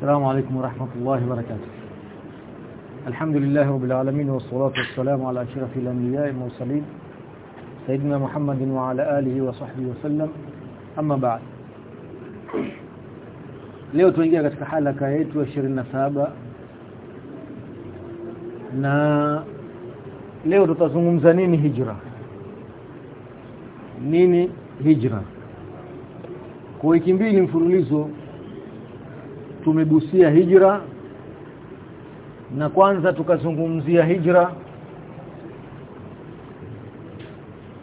السلام عليكم ورحمة الله وبركاته. الحمد لله رب العالمين والصلاة والسلام على أشرف الأنبياء المرسلين سيدنا محمد وعلى آله وصحبه وسلم. أما بعد leo tuingia katika halaka yetu ya 27 na leo tutazungumza nini hijra nini hijra kwa wiki mbili mfululizo tumegusia hijra na kwanza tukazungumzia hijra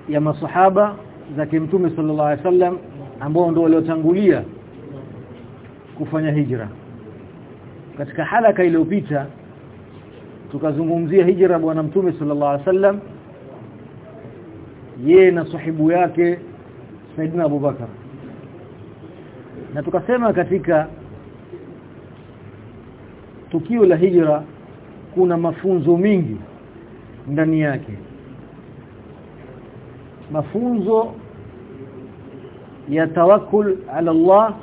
ya masahaba za kimtume sallallahu alaihi wasallam ambao ndio waliotangulia kufanya hijra. Katika halaka iliyopita tukazungumzia hijra bwana mtume sallallahu alaihi wasallam yeye na sahibu yake Saidina Abu Bakar na tukasema katika tukio la hijra kuna mafunzo mingi ndani yake. Mafunzo ya tawakkul ala Allah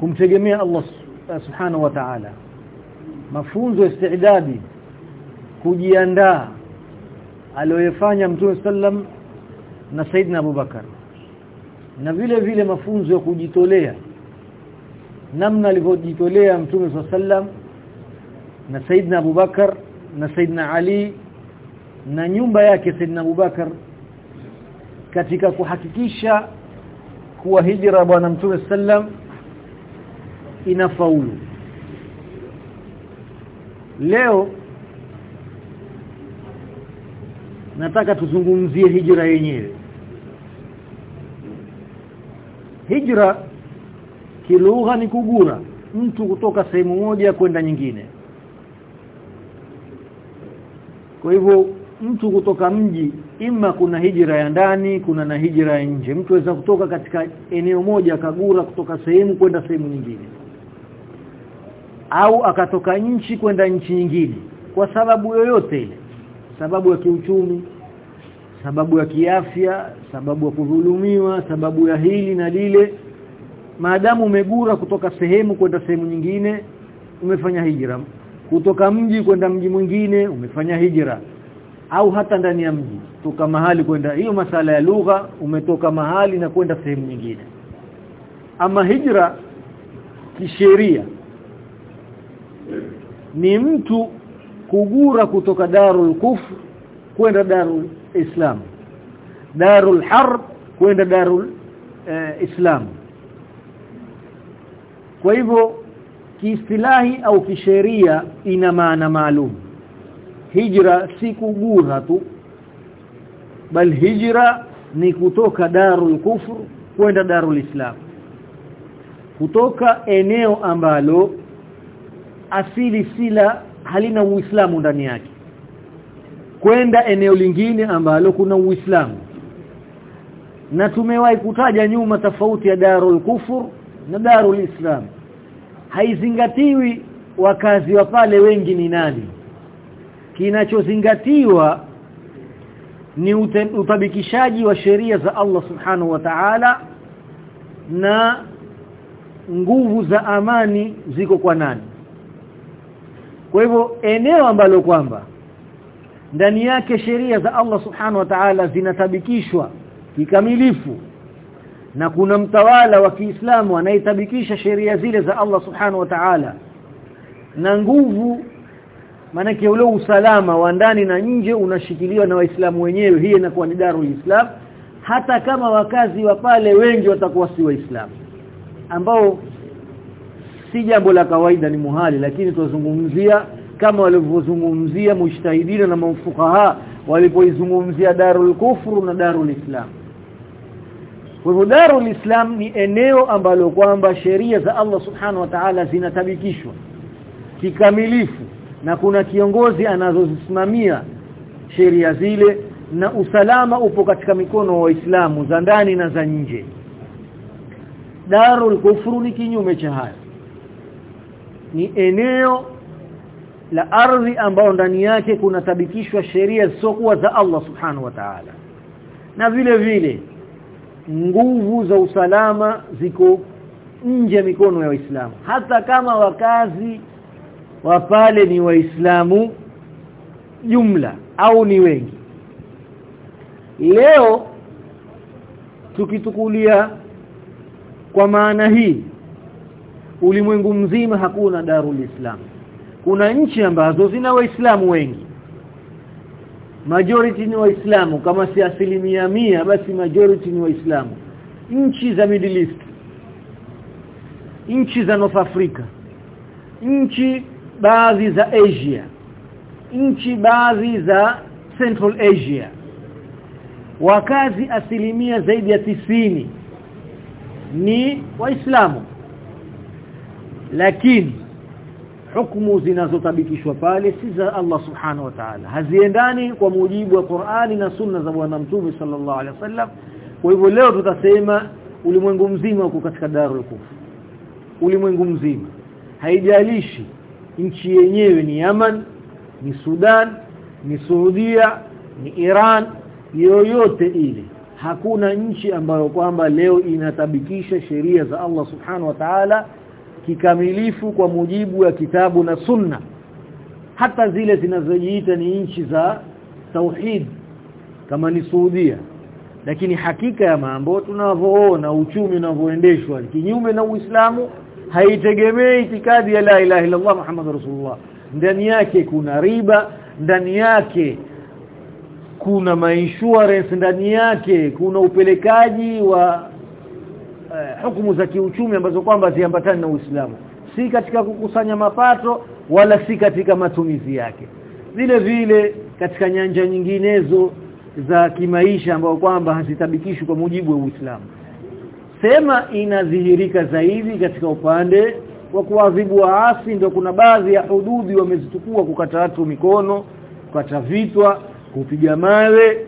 kumtegemea Allah subhanahu wa ta'ala. Mafunzo istidadi kujiandaa aliyofanya mtume sallam na Saidina Abubakar. Na vile vile mafunzo ya kujitolea namna alivyojitolea mtume sallam na Saidna Abubakar na Saidna Ali na nyumba yake Saidna Abubakar katika kuhakikisha kuwa hijra bwana mtume sallam inafaulu. Leo nataka tuzungumzie hijra yenyewe. Hijra kilugha ni kugura mtu kutoka sehemu moja kwenda nyingine. Kwa hivyo mtu kutoka mji ima kuna hijira ya ndani kuna na hijra ya nje. Mtu aweza kutoka katika eneo moja akagura kutoka sehemu kwenda sehemu nyingine. Au akatoka nchi kwenda nchi nyingine. Kwa sababu yoyote ile. Sababu ya kiuchumi sababu ya kiafya sababu ya kudhulumiwa sababu ya hili na lile maadamu umegura kutoka sehemu kwenda sehemu nyingine umefanya hijra. Kutoka mji kwenda mji mwingine umefanya hijra. Au hata ndani ya mji toka mahali kwenda hiyo masala ya lugha umetoka mahali na kwenda sehemu nyingine. Ama hijra kisheria. Ni mtu kugura kutoka darul kufr kwenda darul islam. Darul harb kwenda darul uh, islam kwa hivyo kiistilahi au kisheria ina maana maalum. Hijra si kugura tu bal hijra ni kutoka darul kufr kwenda darul islam. Kutoka eneo ambalo asili sila halina uislamu ndani yake kwenda eneo lingine ambalo kuna uislamu. Na tumewahi kutaja nyuma tofauti ya darul kufur na darul islam. Haizingatiwi wakazi wa pale wengi ni nani. Kinachozingatiwa ni utabikishaji wa sheria za Allah subhanahu wa ta'ala na nguvu za amani ziko kwa nani. Kwa hivyo eneo ambalo kwamba ndani yake sheria za Allah subhanahu wa ta'ala zinatabikishwa kikamilifu na kuna mtawala wa Kiislamu anayetabikisha sheria zile za Allah subhanahu wa ta'ala. Na nguvu manake ule usalama wa ndani na nje unashikiliwa na waislamu wenyewe hii inakuwa ni darul islam. Hata kama wakazi wa pale wengi watakuwa si waislamu ambao si jambo la kawaida ni muhali. Lakini tuzungumzia kama walivyozungumzia mujtahidina na mafukaha walipoizungumzia darul kufru na darul islam kwa hivyo darul islam ni eneo ambalo kwamba sheria za Allah subhanahu wa ta'ala zinatabikishwa kikamilifu na kuna kiongozi anazozisimamia sheria zile na usalama upo katika mikono wa Waislamu za ndani na za nje. Darul kufru ni kinyume cha haya ni eneo la ardhi ambayo ndani yake kunatabikishwa sheria zisizokuwa za Allah subhanahu wa ta'ala. Na vile vile nguvu za usalama ziko nje mikono ya waislamu. Hata kama wakazi wa pale ni waislamu jumla au ni wengi. Leo tukitukulia kwa maana hii ulimwengu mzima hakuna darul islam. Kuna nchi ambazo zina waislamu wengi majority ni waislamu. Kama si asilimia mia basi majority ni waislamu. Nchi za middle east nchi za north africa nchi baadhi za asia nchi baadhi za central asia wakazi asilimia zaidi ya tisini ni waislamu. Lakini hukumu zinazotabikishwa pale si za Allah subhanahu wa ta'ala. Haziendani kwa mujibu wa Qur'ani na sunna za bwana mtume sallallahu alaihi wasallam kwa hivyo leo tutasema ulimwengu mzima uko katika darul kufr. Ulimwengu mzima. Haijalishi nchi yenyewe ni Yaman ni Sudan ni Saudia ni Iran yoyote ile. Hakuna nchi ambayo kwamba leo inatabikisha sheria za Allah subhanahu wa ta'ala kikamilifu kwa mujibu wa kitabu na sunna. Hata zile zinazojiita ni nchi za tauhid kama ni Saudia. Lakini hakika ya mambo tunavyoona uchumi unavyoendeshwa kinyume na Uislamu haitegemei itikadi ya la ilaha illa Allah Muhammad Rasulullah. Ndani yake kuna riba ndani yake kuna mainsurance ndani yake kuna upelekaji wa uh, hukumu za kiuchumi ambazo kwamba ziambatani na Uislamu. Si katika kukusanya mapato wala si katika matumizi yake. Vile vile katika nyanja nyinginezo za kimaisha ambao kwamba hazitabikishwi kwa mujibu wa Uislamu. Sema inadhihirika zaidi katika upande wa kuadhibu waasi ndio kuna baadhi ya hududi wamezitukua kukata watu mikono kukata vitwa kupiga mawe.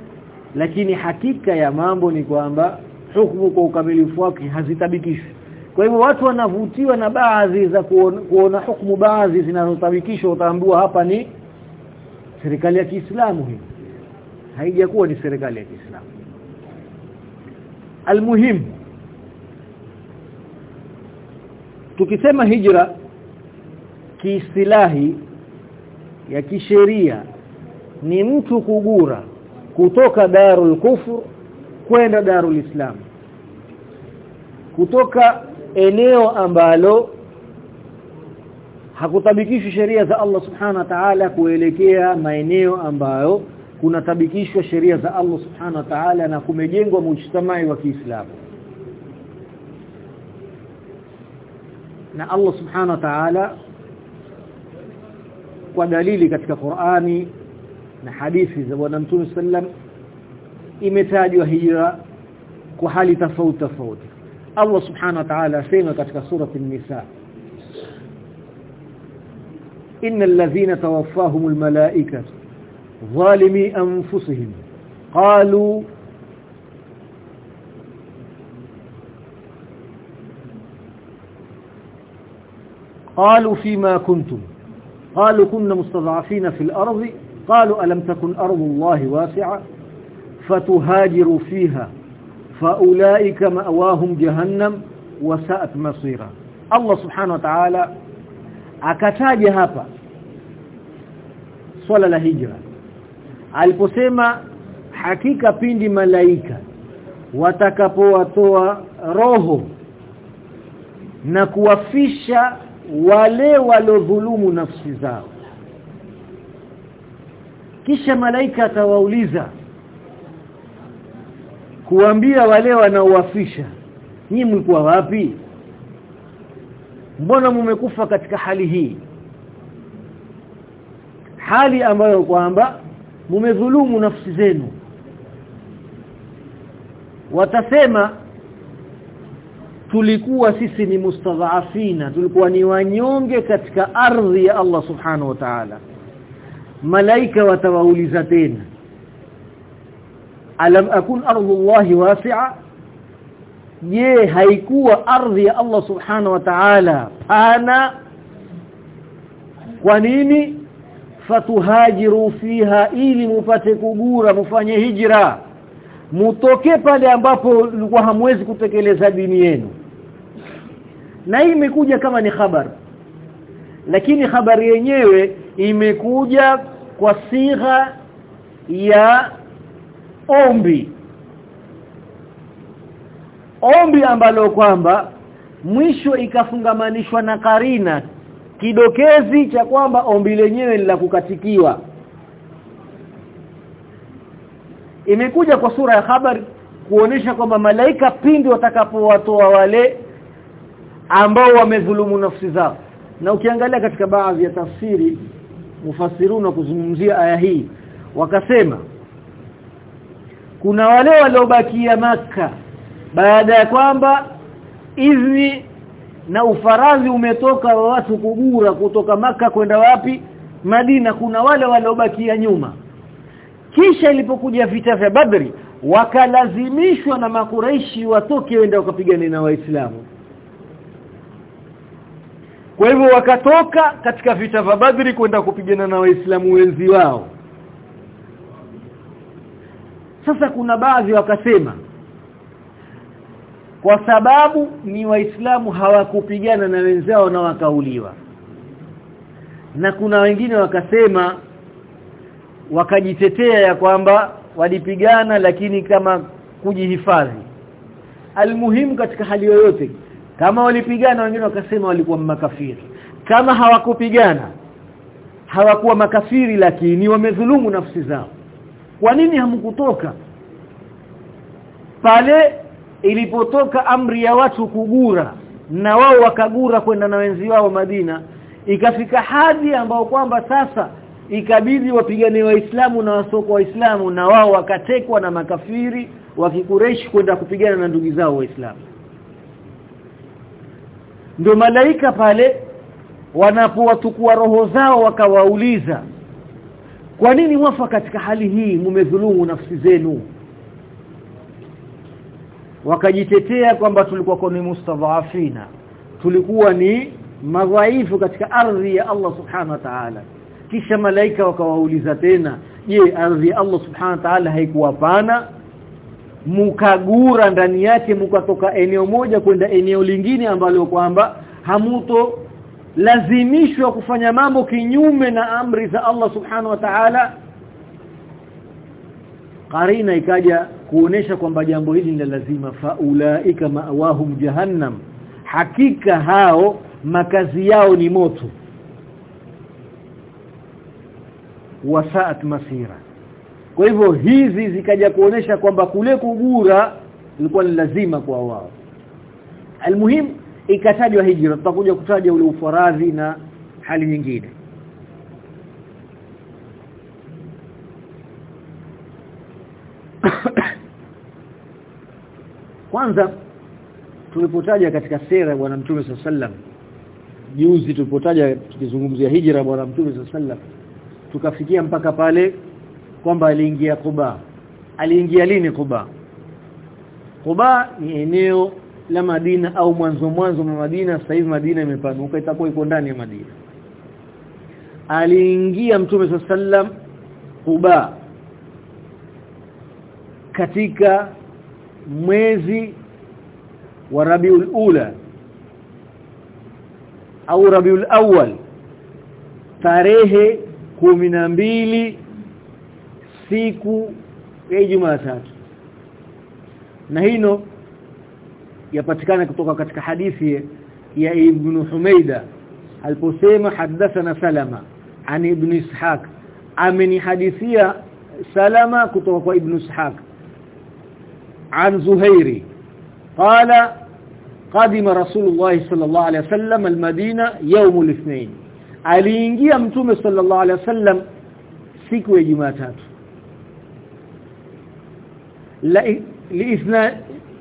Lakini hakika ya mambo ni kwamba hukumu kwa ukamilifu wake hazitabikishwi. Kwa hivyo watu wanavutiwa na baadhi za kuona, kuona hukumu baadhi zinazotabikishwa utaambiwa hapa ni serikali ya Kiislamu hii. Haijakuwa ni serikali ya Kiislamu. Almuhim tukisema hijra kiistilahi ya kisheria ni mtu kugura kutoka darul kufur kwenda darul islam. Kutoka eneo ambalo hakutabikishwa sheria za Allah subhana wa ta'ala kuelekea maeneo ambayo kunatabikishwa sheria za Allah subhana wa ta'ala na kumejengwa mujtamai wa Kiislamu. Na Allah subhana wa ta'ala kwa dalili katika Qur'ani na hadithi za bwana Mtume sallam imetajwa hijra kwa hali tofauti tofauti Allah subhanahu wa ta'ala asema katika surati an-nisa innal ladhina tawaffahumul malaikatu zalimi anfusihim qalu قالوا فيما كنتم قالوا كنا مستضعفين في الأرض قالوا ألم تكن أرض الله واسعة fatuhajiru fiha faulaika ma'wahum jahannam wa sa'at masira. Allah subhanahu wa ta'ala akataja hapa swala la hijra. Aliposema hakika pindi malaika watakapowatoa roho na kuwafisha wale walodhulumu nafsi zao. Kisha malaika atawauliza kuambia wale wanaowafisha nyinyi mlikuwa wapi? Mbona mumekufa katika hali hii? Hali ambayo kwamba mumedhulumu nafsi zenu. Watasema tulikuwa sisi ni mustadhafina tulikuwa ni wanyonge katika ardhi ya Allah subhanahu wa ta'ala. Malaika watawauliza tena alam akun ardhullahi wasi'a? Je haikuwa ardhi ya Allah subhanahu wa ta'ala. Pana. Kwa nini? Fatuhajiru fiha ili mupate kugura mufanye hijra. Mutoke pale ambapo mlikuwa hamwezi kutekeleza dini yenu. Na hii imekuja kama ni habari lakini habari yenyewe imekuja kwa sigha ya ombi. Ombi ambalo kwamba mwisho ikafungamanishwa na karina kidokezi cha kwamba ombi lenyewe ni la kukatikiwa. Imekuja kwa sura ya habari kuonesha kwamba malaika pindi watakapowatoa wale ambao wamedhulumu nafsi zao. Na ukiangalia katika baadhi ya tafsiri mufasiruna kuzungumzia aya hii wakasema kuna wale waliobakia maka baada ya kwamba izni na ufaradhi umetoka wa watu kugura kutoka maka kwenda wapi? Madina. Kuna wale waliobakia nyuma. Kisha ilipokuja vita vya Badri wakalazimishwa na makureishi watoke wenda wakapigana na waislamu. Kwa hivyo wakatoka katika vita vya Badri kwenda kupigana na waislamu wenzi wao sasa kuna baadhi wakasema kwa sababu ni waislamu hawakupigana na wenzao na wakauliwa. Na kuna wengine wakasema wakajitetea ya kwamba walipigana lakini kama kujihifadhi. Almuhimu katika hali yoyote kama walipigana wengine wakasema walikuwa makafiri. Kama hawakupigana hawakuwa makafiri lakini wamedhulumu nafsi zao kwa nini hamkutoka? Pale ilipotoka amri ya watu kugura na wao wakagura kwenda na wenzi wao Madina ikafika hadi ambao kwamba sasa ikabidi wapigane waislamu na wasoko waislamu na wao wakatekwa na makafiri wakikureishi kwenda kupigana na ndugu zao waislamu. Ndio malaika pale wanapowatukua roho zao wakawauliza kwa nini wafa katika hali hii mumedhulumu nafsi zenu? Wakajitetea kwamba tulikuwa kwa ni mustadhafina. Tulikuwa ni madhaifu katika ardhi ya Allah subhanahu wa ta'ala. Kisha malaika wakawauliza tena je ardhi ya Allah subhanahu wa ta'ala haikuwa pana? Mukagura ndani yake mukatoka eneo moja kwenda eneo lingine ambalo kwamba hamuto lazimishwa kufanya mambo kinyume na amri za Allah subhanahu wa ta'ala. Karina ikaja kuonesha kwamba jambo hili ni lazima. Faulaika ma'wahum jahannam. Hakika hao makazi yao ni moto. Wasaat masira. Kwa hivyo hizi zikaja kuonesha kwamba kule kugura ilikuwa ni lazima kwa wao. Almuhim ikatajwa hijra tutakuja kutaja ule ufaradhi na hali nyingine. Kwanza tulipotaja katika sera bwana mtume sallam juzi tulipotaja tukizungumzia hijra bwana mtume sallam tukafikia mpaka pale kwamba aliingia Kuba aliingia lini Kuba Kuba ni eneo la Madina au mwanzo mwanzo wa Madina sasa hivi Madina imepanuka itakuwa iko ndani ya Madina. Aliingia mtume sallam Quba katika mwezi wa Rabiul Ula au Rabiul Awwal tarehe mbili siku ya Jumatatu na hino yapatikana kutoka katika hadithi ya Ibn Humaida aliposema hadathana Salama ani Ibn Ishaq ameni hadithia Salama kutoka kwa Ibn Ishaq عن زهيري قال قدم رسول الله صلى الله عليه وسلم المدينة يوم الاثنين aliingia mtume sallallahu alaihi wasallam siku ya Jumatatu la liithna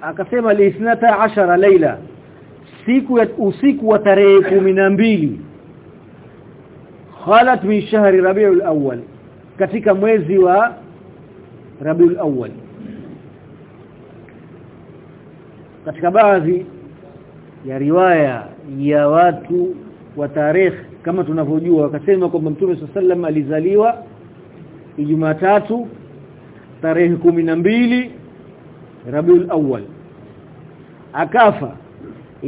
akasema liithnata ashara laila siku ya usiku wa tarehe mbili. Khalat min shahri rabiul awwal. Katika mwezi wa rabiul awwal. Katika baadhi ya riwaya ya watu wa tarehe kama tunavyojua wakasema kwamba Mtume sallam alizaliwa Ijumaa tatu tarehe mbili Rabiul Awwal akafa.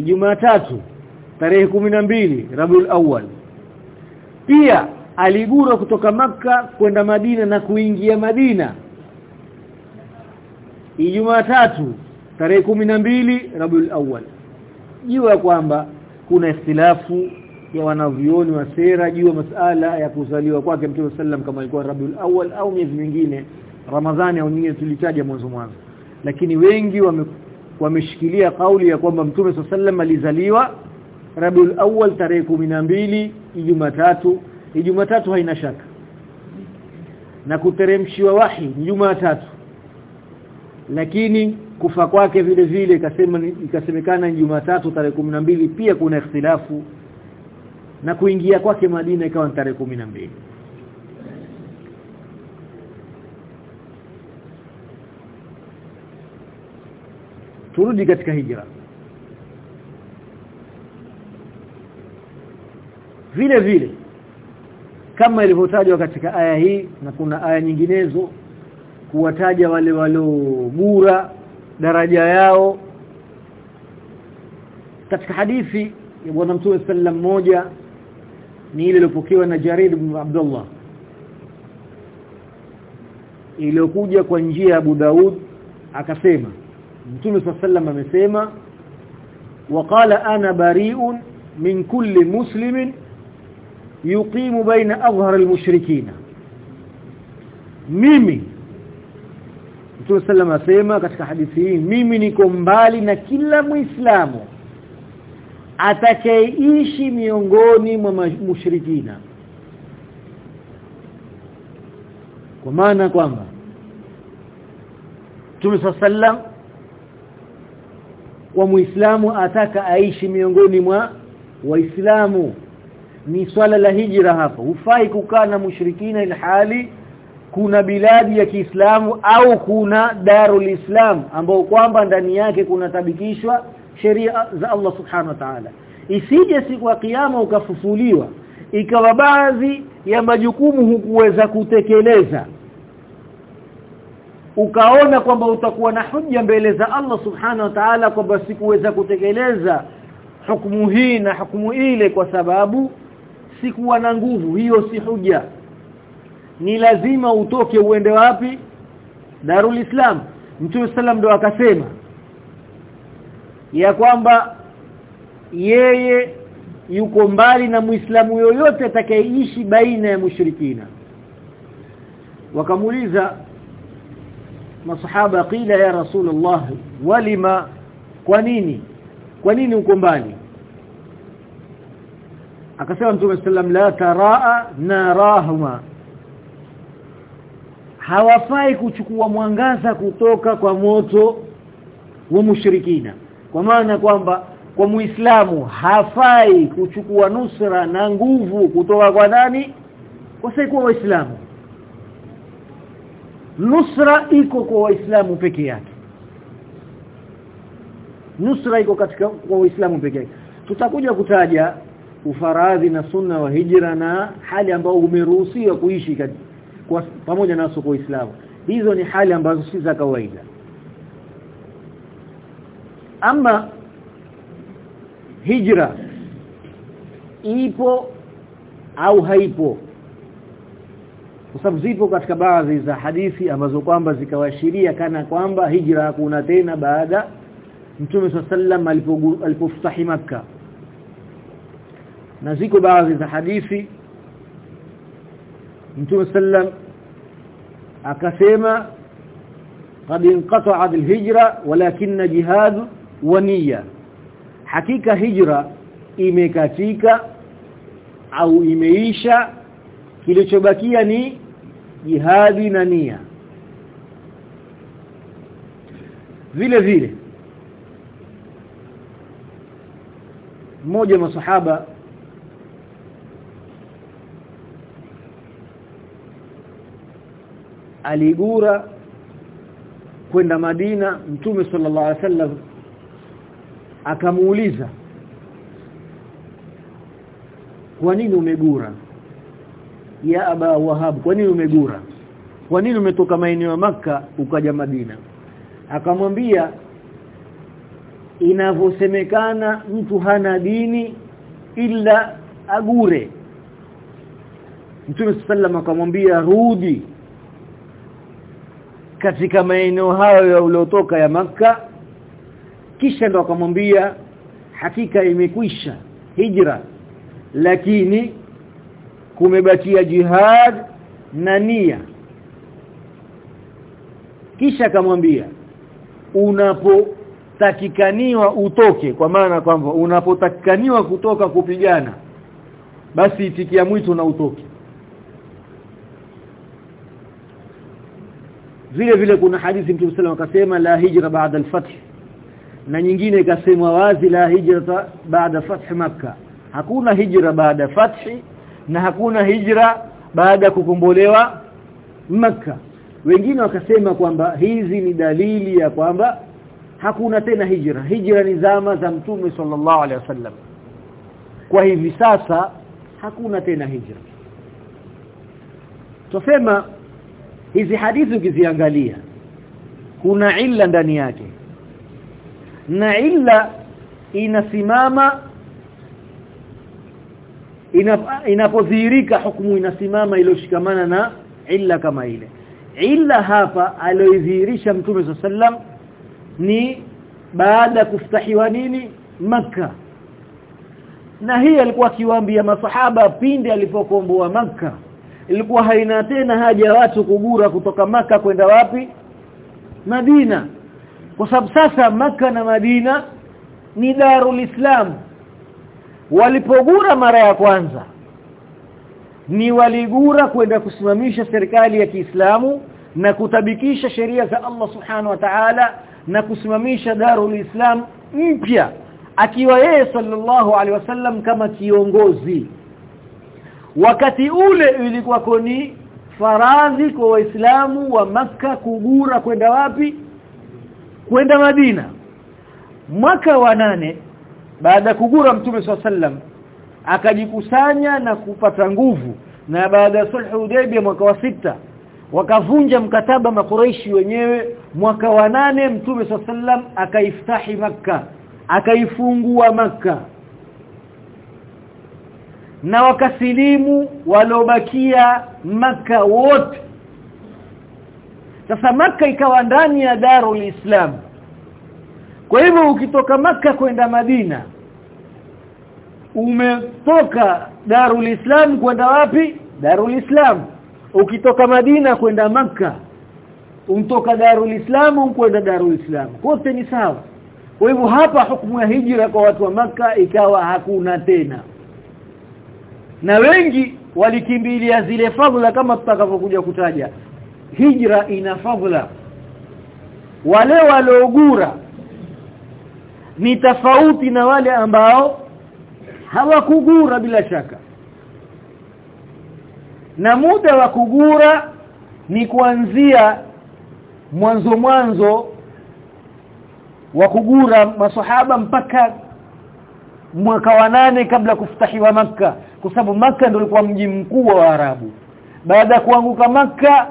Jumatatu tarehe mbili Rabiul Awwal. Pia aligura kutoka maka kwenda Madina na kuingia Madina. Ijumaa tatu tarehe mbili Rabiul Awwal. Jua kwamba kuna ikhtilafu ya wanavyoni wa sera juu ya masala ya kuzaliwa kwake Mtume sallam kama ilikuwa Rabiul Awwal au miezi mingine Ramadhani au nyingine tulitaja mwanzo mwanzo. Lakini wengi wame wameshikilia kauli ya kwamba Mtume sallam alizaliwa Rabiul Awwal tarehe mbili Ijumatatu. Ijumatatu haina shaka. Na kuteremshiwa wahi Jumatatu. Lakini kufa kwake vile vile ikasema ikasemekana Jumatatu tarehe mbili pia kuna ikhtilafu. Na kuingia kwake Madina ikawa tarehe mbili turudi katika hijra. Vile vile kama ilivyotajwa katika aya hii na kuna aya nyinginezo kuwataja wale waliogura daraja yao. Katika hadithi ya bwana mtume sallam moja ni ile iliyopokewa na Jarir ibn Abdullah iliyokuja kwa njia ya Abu Daud akasema Mtume sallam amesema waqala ana bari'un min kulli muslimin yuqimu baina adhhar almushrikina. Mimi Mtume sallam asema katika hadithi hii mimi niko mbali na kila muislamu atakayeishi miongoni mwa mushrikina. Kwa maana kwamba Mtume sallam kwa muislamu ataka aishi miongoni mwa waislamu. Ni swala la hijra hapa. Hufai kukaa na mushrikina ilhali kuna biladi ya Kiislamu au kuna darul Islam ambao kwamba ndani yake kuna tabikishwa sheria za Allah subhanahu wa ta'ala. Isije siku ya kiyama ukafufuliwa ikawa baadhi ya majukumu hukuweza kutekeleza ukaona kwamba utakuwa na hujja mbele za Allah subhanahu wa ta'ala kwamba sikuweza kutekeleza hukumu hii na hukumu ile kwa sababu sikuwa na nguvu. Hiyo si hujja ni lazima utoke uende wapi? Darul Islam. Mtume sallam ndo akasema ya kwamba yeye yuko mbali na Muislamu yoyote atakayeishi baina ya mushrikina. Wakamuuliza masahaba qila ya rasulullah walima kwa nini? Kwa nini uko mbali? Akasema mtume sallam la taraa narahuma. Hawafai kuchukua mwangaza kutoka kwa moto wa mushrikina. Kwa maana kwamba kwa muislamu hafai kuchukua nusra na nguvu kutoka kwa nani? Kwa sababu waislamu nusra iko kwa waislamu peke yake. Nusra iko katika kwa waislamu peke yake. Tutakuja kutaja ufaradhi na sunna wa hijra na hali ambayo umeruhusiwa kuishi kwa pamoja na kwa Uislamu hizo ni hali ambazo si za kawaida. Ama hijra ipo au haipo kwa sababu zipo katika baadhi za hadithi ambazo kwamba zikawaashiria kana kwamba hijra hakuna tena baada Mtume sallam alipofutahi maka na ziko baadhi za hadithi Mtume sallam akasema qad inqata'a alhijra walakin jihad wa niyya. Hakika hijra imekatika au imeisha kilichobakia ni jihadi na nia. Vile vile mmoja masahaba aligura kwenda Madina Mtume sallallahu alaihi wasallam akamuuliza kwa nini umegura ya aba wahab kwa nini umegura? Kwa nini umetoka maeneo ya maka ukaja Madina? Akamwambia inavyosemekana mtu hana dini ila agure. Mtume sallam akamwambia rudi katika maeneo hayo ya uliotoka ya maka kisha ndo akamwambia hakika imekwisha hijra lakini kumebakia jihad na nia. Kisha akamwambia unapotakikaniwa utoke kwa maana kwamba unapotakikaniwa kutoka kupigana basi itikia mwito na utoke. Vile vile kuna hadithi Mtume صلى akasema la hijra baada al-fath na nyingine ikasemwa wazi la hijra baada fath makkah. Hakuna hijra baada fathi na hakuna hijra baada ya kukombolewa maka. Wengine wakasema kwamba hizi ni dalili ya kwamba hakuna tena hijra. Hijra ni zama za mtume sallallahu alaihi wasallam. Kwa hivi sasa hakuna tena hijra. Tusema hizi hadithi ukiziangalia kuna illa ndani yake. Na illa inasimama inapodhihirika hukumu inasimama iliyoshikamana na illa kama ile. Illa hapa aliyodhihirisha mtume sallam ni baada ya kuftahiwa nini? Maka na hii alikuwa akiwaambia masahaba pindi alipokomboa maka ilikuwa haina tena haja watu kugura kutoka maka kwenda wapi? Madina. Kwa sababu sasa maka na Madina ni darul Islam walipogura mara ya kwanza ni waligura kwenda kusimamisha serikali ya Kiislamu na kutabikisha sheria za Allah Subhanahu wa Ta'ala na kusimamisha darul Islam mpya akiwa yeye sallallahu alaihi wasallam kama kiongozi. Wakati ule ilikuwa ni faradhi kwa waislamu wa maka kugura kwenda wapi? Kwenda Madina. Mwaka wa nane baada ya kugura mtume swalla sallam akajikusanya na kupata nguvu. Na baada ya sulhu Hudaybiyah mwaka wa sita wakavunja mkataba makureishi wenyewe. Mwaka wa nane mtume swalla sallam akaiftahi maka akaifungua maka na wakasilimu walobakia maka wote. Sasa maka ikawa ndani ya darul islam kwa hivyo ukitoka maka kwenda Madina umetoka Darul Islam kwenda wapi? Darul Islam. Ukitoka Madina kwenda maka umtoka Darul Islam kwenda Darul Islam. Kote ni sawa. Kwa hivyo hapa hukumu ya hijra kwa watu wa maka ikawa hakuna tena. Na wengi walikimbilia zile fadhila kama tutakavyokuja kutaja. Hijra ina fadhila. Wale waliogura ni tofauti na wale ambao hawakugura bila shaka. Na muda wa kugura ni kuanzia mwanzo mwanzo wa kugura masahaba mpaka mwaka wa nane kabla kufutahiwa maka kwa sababu maka ndio ilikuwa mji mkuu wa Arabu baada ya kuanguka maka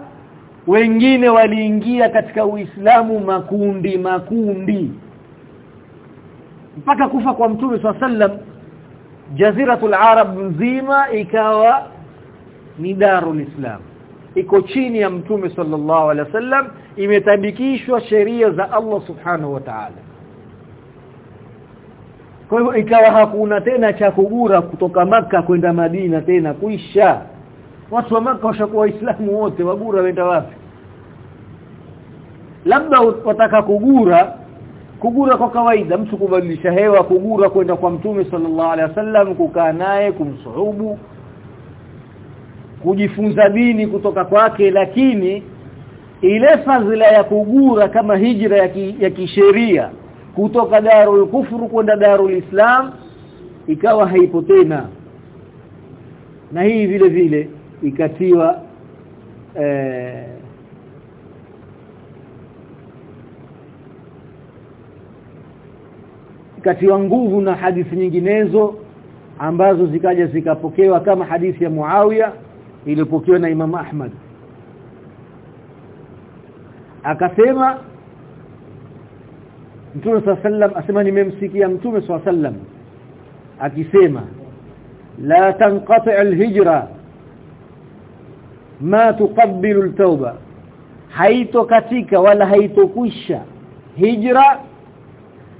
wengine waliingia katika Uislamu makundi makundi mpaka kufa kwa mtume swalla sallam jaziratul arab nzima ikawa ni darul islam. Iko chini ya mtume sallallahu alaihi wasallam imetabikishwa sheria za Allah subhanahu wa ta'ala. Kwa hivyo ikawa hakuna tena cha kugura kutoka maka kwenda Madina tena kuisha. Watu wa maka washakuwa waislamu wote wagura wenda wapi? Labda wataka kugura kugura kwa kawaida mtu kubadilisha hewa kugura kwenda kwa mtume sallallahu alaihi wasallam kukaa naye kumsuhubu kujifunza dini kutoka kwake lakini ile fadhila ya kugura kama hijra ya, ki, ya kisheria kutoka darul kufru kwenda darul islam ikawa haipo tena. Na hii vile vile ikatiwa eh, ikatiwa nguvu na hadithi nyinginezo ambazo zikaja zikapokewa kama hadithi ya Muawiya iliyopokewa na Imam Ahmad. Akasema Mtume sallam asema nimemsikia Mtume sallam akisema la tanqati' alhijra ma tuqabbilu altauba haitokatika wala haitokwisha. Hijra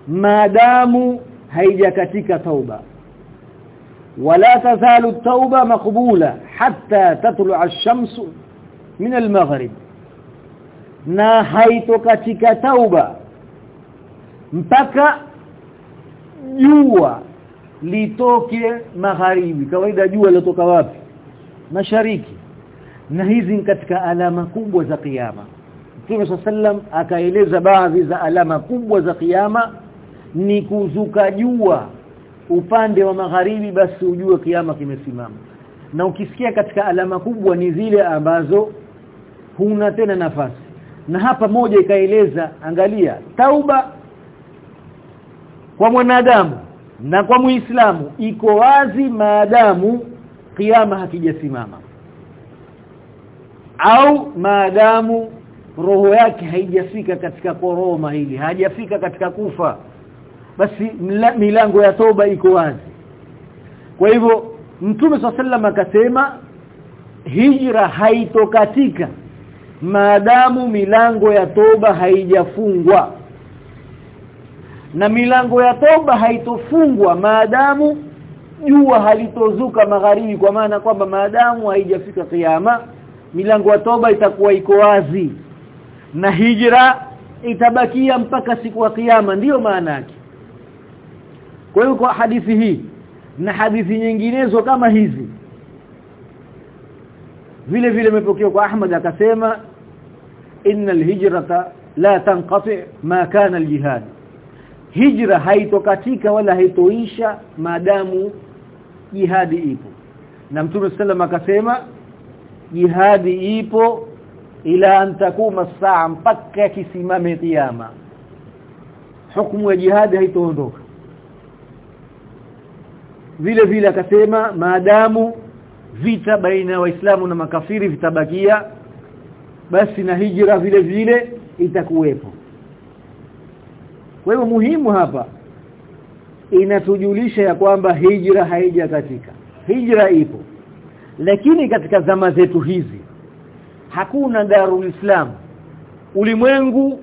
maadamu haijakatika tauba ولا تزال التوبه مقبوله حتى تطلع الشمس من المغرب na haitokatika tauba mpaka jua litoke magharibi kawaida jua litoka wapi mashariki na hizi katika alama kubwa za kiyama Mtume sallam akaeleza baadhi za alama kubwa za kiyama ni kuzuka jua upande wa magharibi basi ujue kiama kimesimama. Na ukisikia katika alama kubwa ni zile ambazo huna tena nafasi. Na hapa moja ikaeleza angalia tauba kwa mwanadamu na kwa muislamu iko wazi maadamu kiama hakijasimama. Au maadamu roho yake haijafika katika koroma hili hajafika katika kufa basi milango ya toba iko wazi. Kwa hivyo mtume swalla akasema hijra haitokatika maadamu milango ya toba haijafungwa. Na milango ya toba haitofungwa maadamu jua halitozuka magharibi kwa maana kwamba maadamu haijafika kiyama milango ya toba itakuwa iko wazi. Na hijra itabakia mpaka siku ya kiyama ndiyo maana yake kwa hiyo kwa hadithi hii na hadithi nyinginezo kama hizi vile vile imepokewa kwa Ahmad akasema innal hijrata la tanqati ma kana aljihad. Hijra haitokatika wala haitoisha maadamu jihadi ipo. Na mtume sallam akasema jihadi ipo ila an takuma saa mpaka kisimame kiyama. Hukumu ya jihadi haitoondoka vile vile akasema maadamu vita baina ya waislamu na makafiri vitabakia basi na hijra vile vile itakuwepo. Kwa hiyo muhimu hapa inatujulisha ya kwamba hijra haija katika hijra ipo. Lakini katika zama zetu hizi hakuna darul islam. Ulimwengu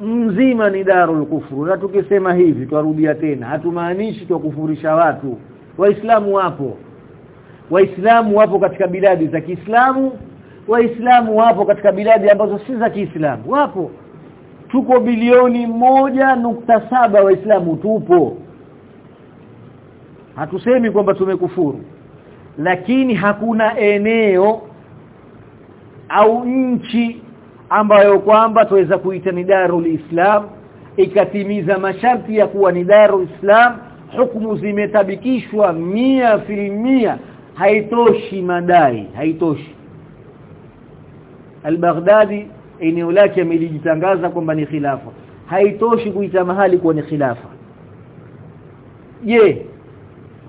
mzima ni darul kufuru na tukisema hivi twarudia tena hatumaanishi twakufurisha watu waislamu wapo. Waislamu wapo katika biladi za Kiislamu. Waislamu wapo katika biladi ambazo si za Kiislamu. Wapo. Tuko bilioni moja nukta saba waislamu tupo. Hatusemi kwamba tumekufuru. Lakini hakuna eneo au nchi ambayo kwamba tuweza kuita ni darul islam ikatimiza masharti ya kuwa ni darul islam hukumu zimetabikishwa mia filmia haitoshi madai haitoshi. al-Baghdadi eneo lake amelijitangaza kwamba ni khilafa. Haitoshi kuita mahali kuwa ni khilafa. Je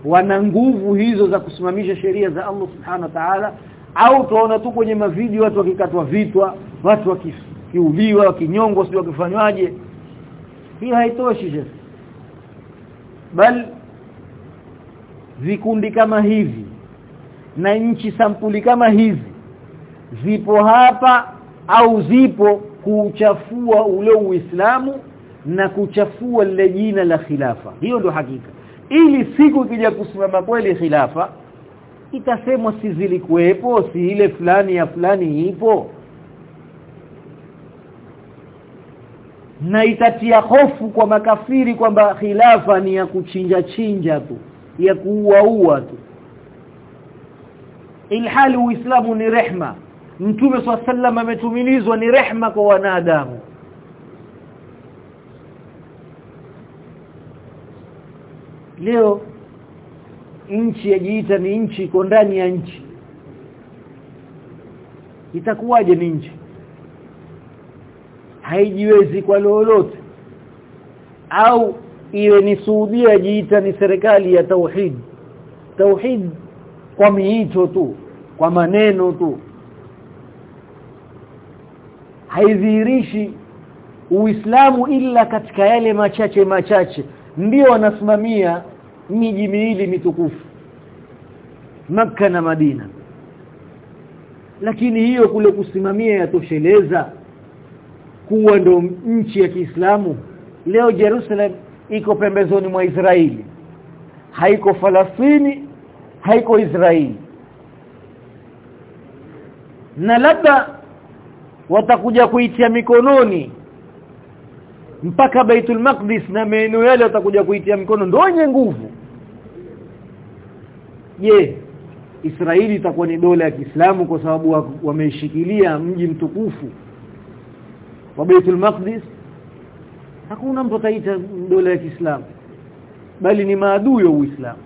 wana nguvu hizo za kusimamisha sheria za Allah subhanahu wa ta'ala? Au tuona tu kwenye mavideo watu wakikatwa vitwa watu wakiuliwa wakinyongwa sio wakifanywaje? Hii haitoshi je bal vikundi kama hivi na nchi sampuli kama hizi zipo hapa au zipo kuchafua ule uislamu na kuchafua lile jina la khilafa. Hiyo ndio hakika. Ili siku ikija kusimama kweli khilafa itasemwa si zilikuwepo si ile fulani ya fulani ipo na itatia hofu kwa makafiri kwamba khilafa ni ya kuchinja chinja tu ya kuuaua tu. Ilhali uislamu ni rehma. Mtume swalla ametumilizwa ni rehma kwa wanadamu. Leo nchi yajiita ni nchi iko ndani ya nchi. Itakuwaje ni nchi haijiwezi kwa lolote. Au iwe ni Saudia jiita ni serikali ya tauhid. Tauhid kwa miito tu kwa maneno tu. Haidhihirishi Uislamu ila katika yale machache machache. Ndio wanasimamia miji miili mitukufu maka na Madina. Lakini hiyo kule kusimamia yatosheleza kuwa ndo nchi ya Kiislamu. Leo Jerusalem iko pembezoni mwa Israeli. Haiko Falastini haiko Israeli. Na labda watakuja kuitia mikononi mpaka Baitul Maqdis na maeneo yale watakuja kuitia mikono ndio yenye nguvu. Je Israeli itakuwa ni dola ya Kiislamu kwa sababu wameishikilia mji mtukufu wa Baitul Maqdis? Hakuna mtu ataita dola ya Kiislamu. Bali ni maadui wa Uislamu.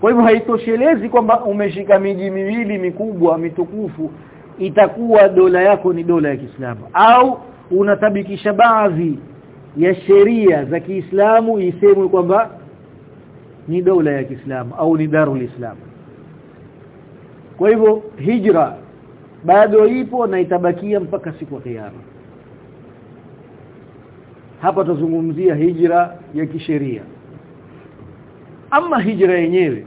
Kwa hivyo haitoshelezi kwamba umeshika miji miwili mikubwa mitukufu itakuwa dola yako ni dola ya Kiislamu. Au unatabikisha baadhi ya sheria za Kiislamu isemwe kwamba ni dola ya Kiislamu au ni darul Islam. Kwa hivyo hijra bado ipo na itabakia mpaka siku ya kiyama hapa tuzungumzia hijra ya kisheria. Ama hijra yenyewe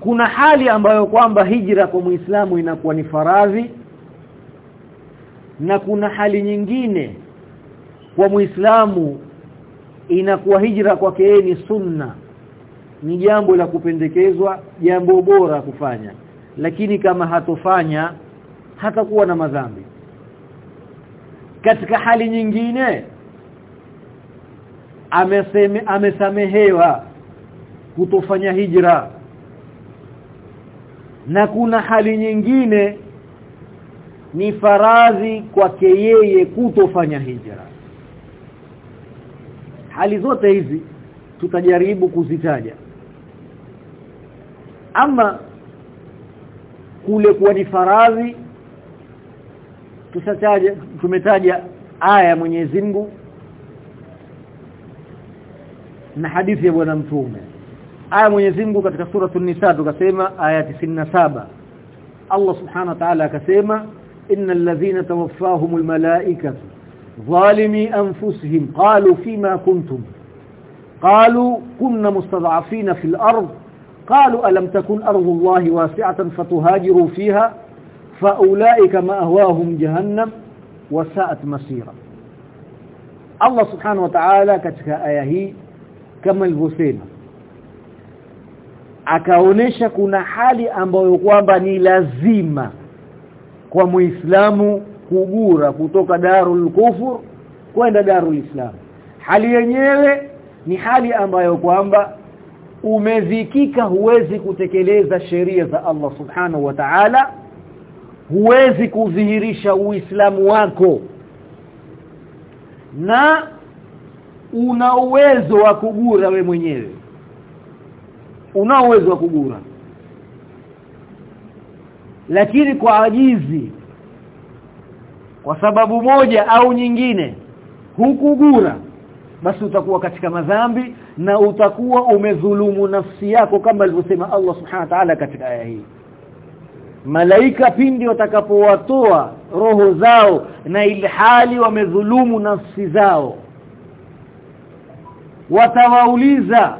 kuna hali ambayo kwamba hijra kwa Muislamu inakuwa ni faradhi na kuna hali nyingine kwa Muislamu inakuwa hijra kwake yeye ni sunna. Ni jambo la kupendekezwa jambo bora kufanya. Lakini kama hatofanya hatakuwa na madhambi katika hali nyingine. Ameseme amesamehewa kutofanya hijra. Na kuna hali nyingine ni faradhi kwake yeye kutofanya hijra. Hali zote hizi tutajaribu kuzitaja. Ama kule kuwa ni faradhi tushataja tumetaja aya ya Mwenyezi Mungu na hadithi ya bwana mtume. Aya Mwenyezi Mungu katika sura An-Nisa tukasema aya 97 Allah Subhanahu wa Ta'ala akasema innal ladhina tawaffahumul malaikatu zalimi anfusihim qalu fima kuntum qalu kunna mustad'afina fil ard qalu alam takun ardu Allahi wasi'atan fatuhajiru fiha faulaika maahwahum jahannam wa sa'at masira. Allah subhanahu wa ta'ala katika aya hii kama ilivyosema akaonesha kuna hali ambayo kwamba ni lazima kwa Muislamu kugura kutoka darul kufur kwenda darul islam. Hali yenyewe ni hali ambayo kwamba umezikika huwezi kutekeleza sheria za Allah subhanahu wa ta'ala huwezi kudhihirisha uislamu wako. Na una uwezo wa kugura we mwenyewe. Una uwezo wa kugura. Lakini kwa ajizi kwa sababu moja au nyingine hukugura. Basi utakuwa katika madhambi na utakuwa umedhulumu nafsi yako kama alivyosema Allah subhanahu wa ta'ala katika aya hii malaika pindi watakapowatoa roho zao na ilhali wamedhulumu nafsi zao watawauliza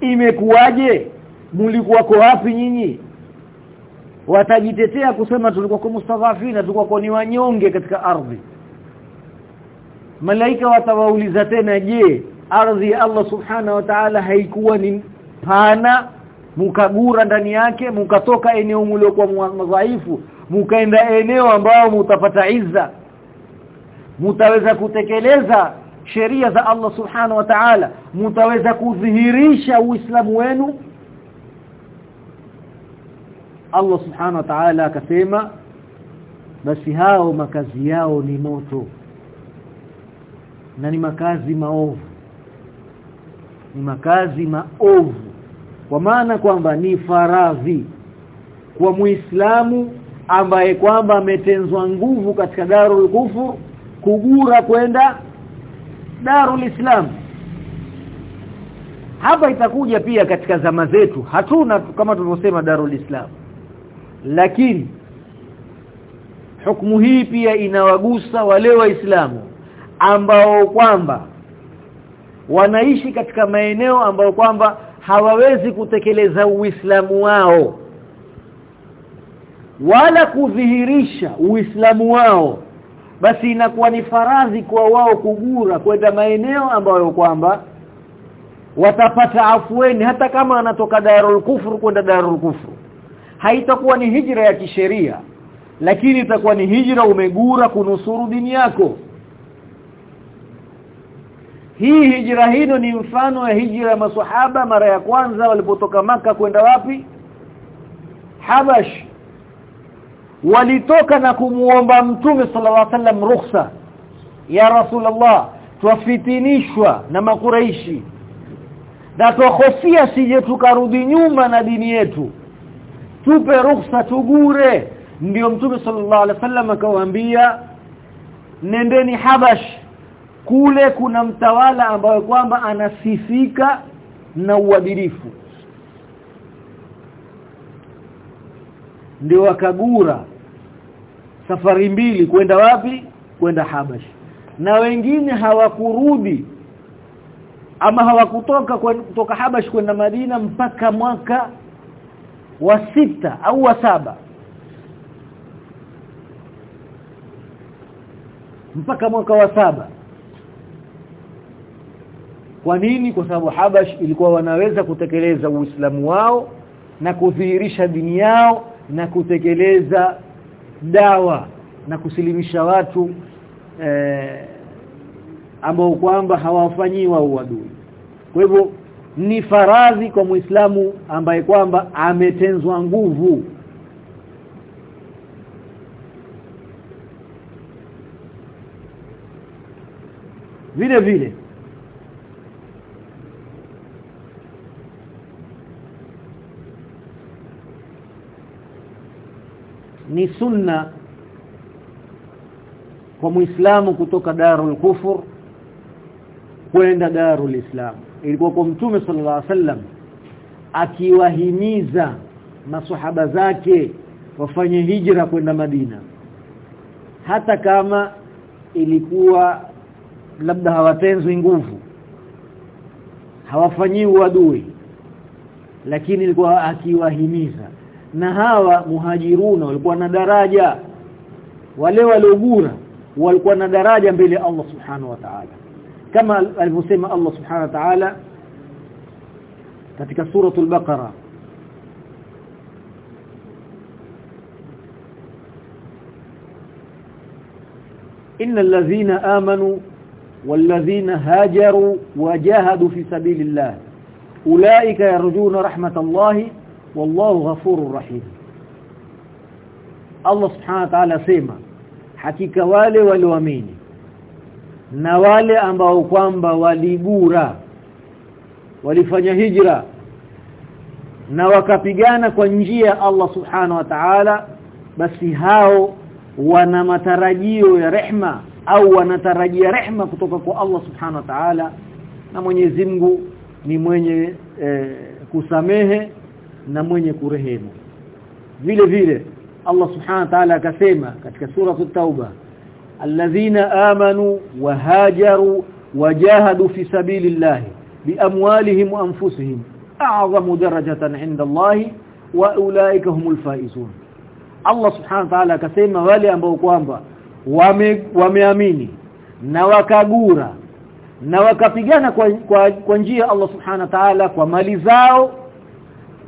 imekuwaje? Mlikuwa kwa wapi nyinyi? Watajitetea kusema tulikuwa kwa mustadhafina tulikuwa kwa ni wanyonge katika ardhi. Malaika watawauliza tena je ardhi ya Allah subhana wa ta'ala haikuwa ni pana mukagura ndani yake mukatoka eneo mliokuwa madhaifu mukaenda eneo ambao mutapata izza. Mutaweza kutekeleza sheria za Allah subhanahu wa ta'ala. Mutaweza kudhihirisha uislamu wenu. Allah subhanahu wa ta'ala akasema basi hao makazi yao ni moto na ni makazi maovu. Ni makazi maovu kwa maana kwamba ni faradhi kwa muislamu ambaye kwamba ametenzwa nguvu katika darul kufur kugura kwenda darul islam. Hapa itakuja pia katika zama zetu. Hatuna kama tulivyosema darul islam. Lakini hukumu hii pia inawagusa wale waislamu ambao kwamba wanaishi katika maeneo ambao kwamba hawawezi kutekeleza uislamu wao wala kudhihirisha uislamu wao basi inakuwa ni faradhi kwa wao kugura kwenda maeneo ambayo kwamba watapata afueni hata kama anatoka darul kufru kwenda darul kufru haitakuwa ni hijra ya kisheria lakini itakuwa ni hijra umegura kunusuru dini yako hii hijra hino ni mfano ya hijra ya maswahaba mara ya kwanza walipotoka maka kwenda wapi? Habash. Walitoka na kumuomba mtume sallallahu alaihi wasallam ruhusa ya rasulullah twafitinishwa na makuraishi. Na tuhofia sije tukarudi nyuma na dini yetu. Tupe ruhusa tugure. Ndio mtume sallallahu alaihi wasallam akawaambia nendeni habash kule kuna mtawala ambaye kwamba anasifika na uadilifu. Ndio wakagura safari mbili kwenda wapi? Kwenda habashi. Na wengine hawakurudi ama hawakutoka kutoka habashi kwenda Madina mpaka mwaka wa sita au wa saba. Mpaka mwaka wa saba kwa nini? Kwa sababu Habash ilikuwa wanaweza kutekeleza Uislamu wao na kudhihirisha dini yao na kutekeleza dawa na kusilimisha watu eh, ambao kwamba hawafanyiwa uadui. Kwa hivyo ni faradhi kwa Muislamu ambaye kwamba ametenzwa nguvu. Vile vile ni sunna kwa muislamu kutoka darul kufur kwenda darul islam. Ilikuwa kwa mtume sallallahu alaihi wasallam akiwahimiza maswahaba zake wafanye hijra kwenda Madina. Hata kama ilikuwa labda hawatenzwi nguvu hawafanyii uadui lakini ilikuwa akiwahimiza na hawa muhajiruna walikuwa na daraja wale waliogura walikuwa na daraja mbele ya Allah subhanahu wa ta'ala kama alivyosema Allah subhanahu wa ta'ala katika suratul baqara إن الذين آمنوا والذين هاجروا وجاهدوا في سبيل الله أولئك يرجون رحمة الله wallahu ghafurur rahim. Allah subhanahu wa ta'ala sema hakika wale walioamini na wale ambao kwamba waligura walifanya hijra na wakapigana kwa njia ya Allah subhanahu wa ta'ala basi hao wana matarajio ya rehma au wanatarajia rehma kutoka kwa Allah subhanahu wa ta'ala na Mwenyezi Mungu ni mwenye e, kusamehe na mwenye kurehemu. Vile vile Allah subhanahu wa ta'ala akasema katika sura at-tauba alladhina amanu wa hajaru wajahadu fi sabilillahi biamwalihim wa anfusihim a'zamu darajatan 'inda Allah wa ulaika humul faizun. Allah subhanahu wa ta'ala akasema wale ambao kwamba wame, wameamini na wakagura na wakapigana kwa, kwa, kwa njia Allah subhanahu wa ta'ala kwa mali zao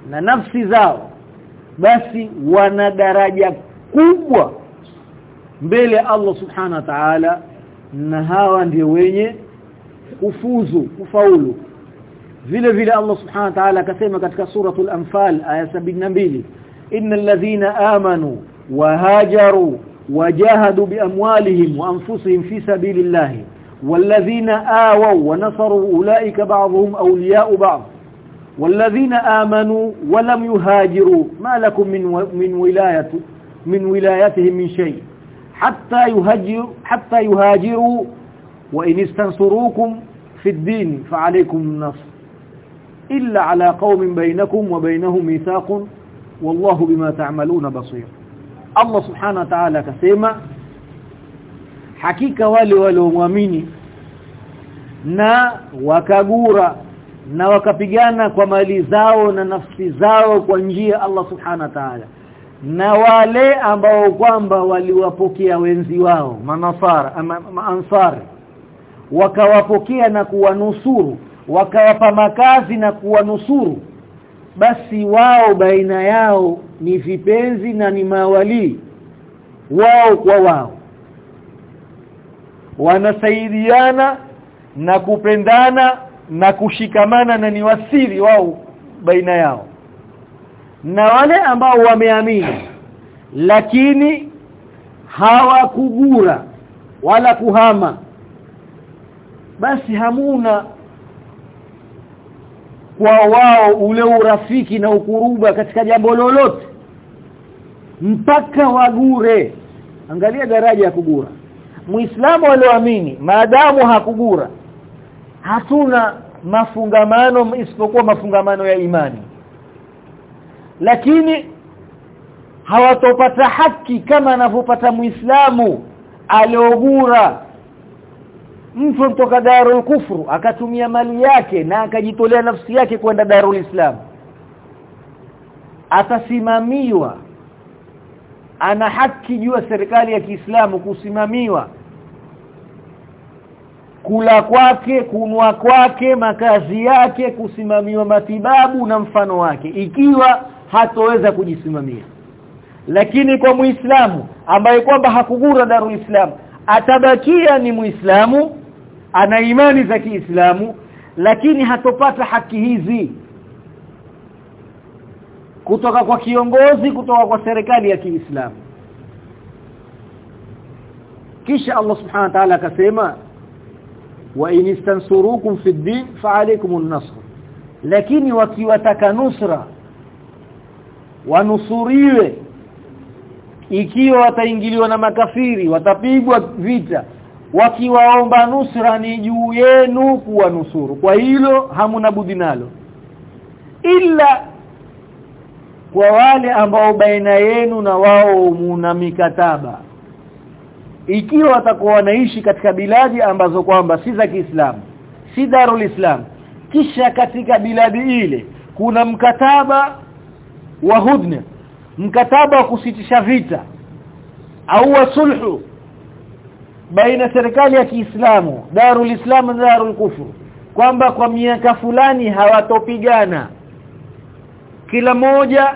na nafsi zao basi wana daraja kubwa mbele Allah subhanahu wa ta'ala na hawa ndio wenye kufuzu kufaulu vile vile Allah subhanahu wa ta'ala akasema katika suratul anfal aya 72 innal ladhina amanu wa hajaru wajahadu biamwalihim wa anfusihim fi sabilillahi والذين آووا ونصروا أولئك بعضهم أولياء بعض والذين آمنوا ولم يهاجروا ما لكم من من ولاية من ولايتهم من شيء. حتى يهاجروا حتى يهاجروا وإن استنصروكم في الدين فعليكم النصر. إلا على قوم بينكم وبينهم ميثاق والله بما تعملون بصير. الله سبحانه وتعالى كسيما hakika wale waliomwamini na wakagura na wakapigana kwa mali zao na nafsi zao kwa njia Allah subhana ta'ala. Na wale ambao kwamba waliwapokea wenzi wao manasara ama ansar wakawapokea na kuwanusuru wakawapa makazi na kuwanusuru basi wao baina yao ni vipenzi na ni mawali wao kwa wao. Wanasaidiana na kupendana na kushikamana na ni wasiri wao baina yao. Na wale ambao wameamini lakini hawakugura wala kuhama basi hamuna kwa wao ule urafiki na ukuruba katika jambo lolote mpaka wagure. Angalia daraja ya kugura. Muislamu alioamini maadamu hakugura hatuna mafungamano isipokuwa mafungamano ya imani. Lakini hawatopata haki kama anavyopata muislamu aliogura mtu kutoka darul kufru akatumia mali yake na akajitolea nafsi yake kwenda darul islam. Atasimamiwa. Ana haki juu ya serikali ya Kiislamu kusimamiwa kula kwake kunwa kwake makazi yake kusimamiwa matibabu na mfano wake. Ikiwa hatoweza kujisimamia. Lakini kwa muislamu ambaye kwamba hakugura darul islam atabakia ni muislamu ana imani za Kiislamu lakini hatopata haki hizi. Kutoka kwa kiongozi kutoka kwa serikali ya Kiislamu. Kisha Allah subhanahu wa ta'ala akasema wa in istansurukum fi din fa'alaykum an-nasr. Lakini wakiwataka nusra wanusuriwe. Ikiwa wataingiliwa na makafiri watapigwa vita. Wakiwaomba nusra ni juu yenu kuwanusuru. Kwa hilo hamuna budi nalo. Ila kwa wale ambao baina yenu na wao muna mikataba ikiwa watakuwa wanaishi katika biladi ambazo kwamba si za Kiislamu si darul Islam kisha katika biladi ile kuna mkataba wa hudna mkataba wa kusitisha vita au wa sulhu baina serikali ya Kiislamu darul Islam na darul Kufur kwamba kwa miaka fulani hawatopigana. Kila moja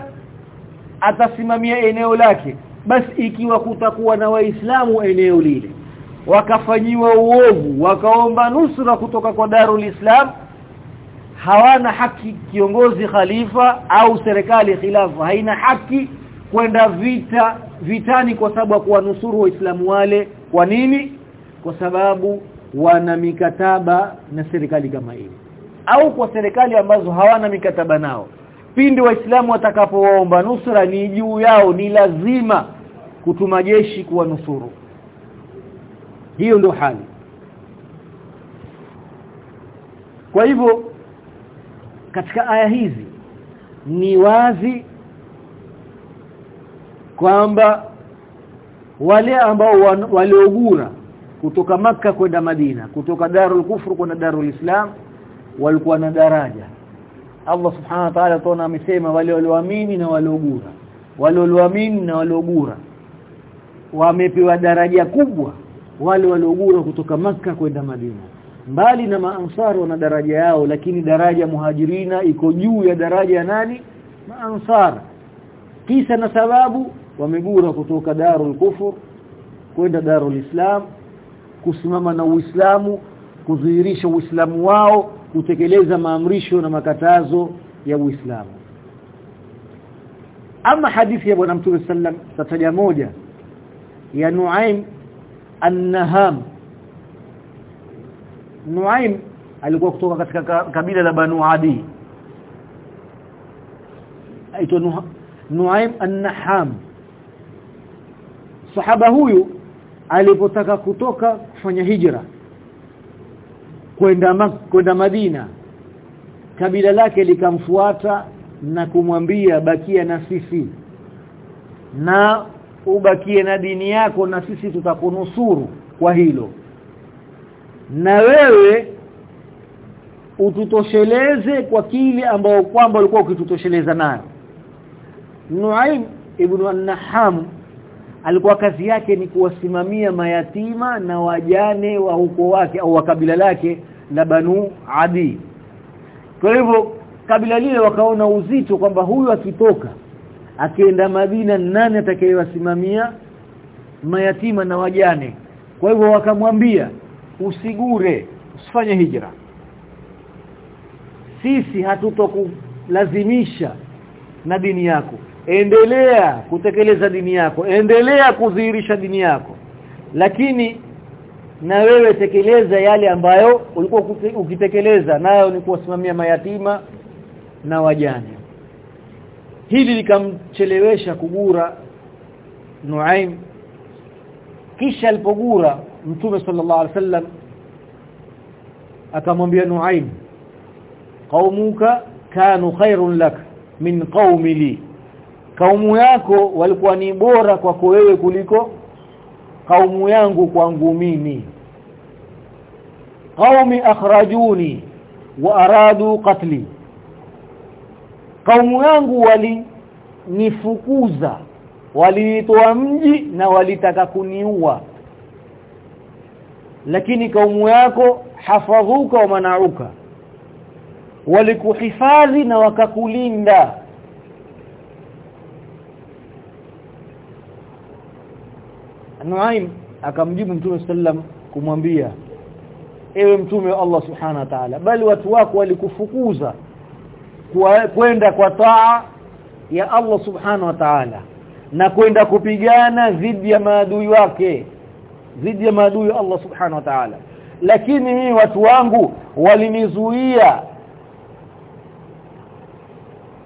atasimamia eneo lake basi ikiwa kutakuwa na waislamu eneo lile wakafanyiwa uovu wakaomba nusra kutoka kwa darul islam hawana haki kiongozi khalifa au serikali khilafa haina haki kwenda vita vitani kwa sababu ya kuwanusuru waislamu wale. Kwa nini? Kwa sababu wana mikataba na serikali kama hii. Au kwa serikali ambazo hawana mikataba nao. Pindi waislamu watakapowaomba nusra ni juu yao ni lazima kutuma jeshi kuwanusuru. Hiyo ndio hali. Kwa hivyo katika aya hizi ni wazi kwamba wale ambao waliogura kutoka maka kwenda Madina kutoka Darul Kufr kwenda Darul Islam walikuwa na daraja. Allah subhanahu wa ta'ala tuna amesema wale walioamini na waliogura. Wale walioamini na waliogura wamepewa daraja kubwa wale waliogura kutoka maka kwenda Madina. Mbali na maansari wana daraja yao lakini daraja muhajirina iko juu ya daraja ya nani? Maansar. Kisa na sababu wamegura kutoka darul kufur kwenda darul islam kusimama na uislamu kudhihirisha uislamu wao kutekeleza maamrisho na makatazo ya uislamu. Ama hadithi ya bwana mtume sallam tataja moja ya Nuaim an-Naham. Nuaim alikuwa kutoka katika kabila la Banu Adi. Aitwa Nuaim an-Naham. Sahaba huyu alipotaka kutoka kufanya hijra kwenda kwenda Madina. Kabila lake likamfuata na kumwambia bakia na sisi. Na ubakie na dini yako na sisi tutakunusuru kwa hilo. Na wewe ututosheleze kwa kile ambao kwamba ulikuwa ukitutosheleza nayo. Nuaim ibn an-Naham alikuwa kazi yake ni kuwasimamia mayatima na wajane wa huko wake au wa kabila lake la Banu Adi. Kwa hivyo kabila lile wakaona uzito kwamba huyu akitoka akienda Madina nani atakayewasimamia? Mayatima na wajane. Kwa hivyo wakamwambia usigure usifanye hijra. Sisi hatutokulazimisha na dini yako. Endelea kutekeleza dini yako. Endelea kudhihirisha dini yako. Lakini na wewe tekeleza yale ambayo ulikuwa ukitekeleza. Nayo ni kuwasimamia mayatima na wajane hili likamchelewesha kugura Nuaim kisha alipogura Mtume sallallahu alaihi wasallam akamwambia Nuaim qaumuka kanu khairun lak min qaumi li. Kaumu yako walikuwa ni bora kwako wewe kuliko kaumu yangu kwangu mimi. Qaumi akhrajuni wa aradu qatli kaumu yangu walinifukuza waliitoa mji na walitaka kuniua. Lakini kaumu yako hafadhuka wa manauka. Walikuhifadhi na wakakulinda. Nuaim akamjibu Mtume sallam kumwambia ewe mtume wa Allah subhanahu wa ta'ala bali watu wako walikufukuza kwenda kwa taa ya Allah subhanahu wa ta'ala na kwenda kupigana dhidi ya maadui wake dhidi ya maadui Allah subhanahu wa ta'ala. Lakini mimi watu wangu walinizuia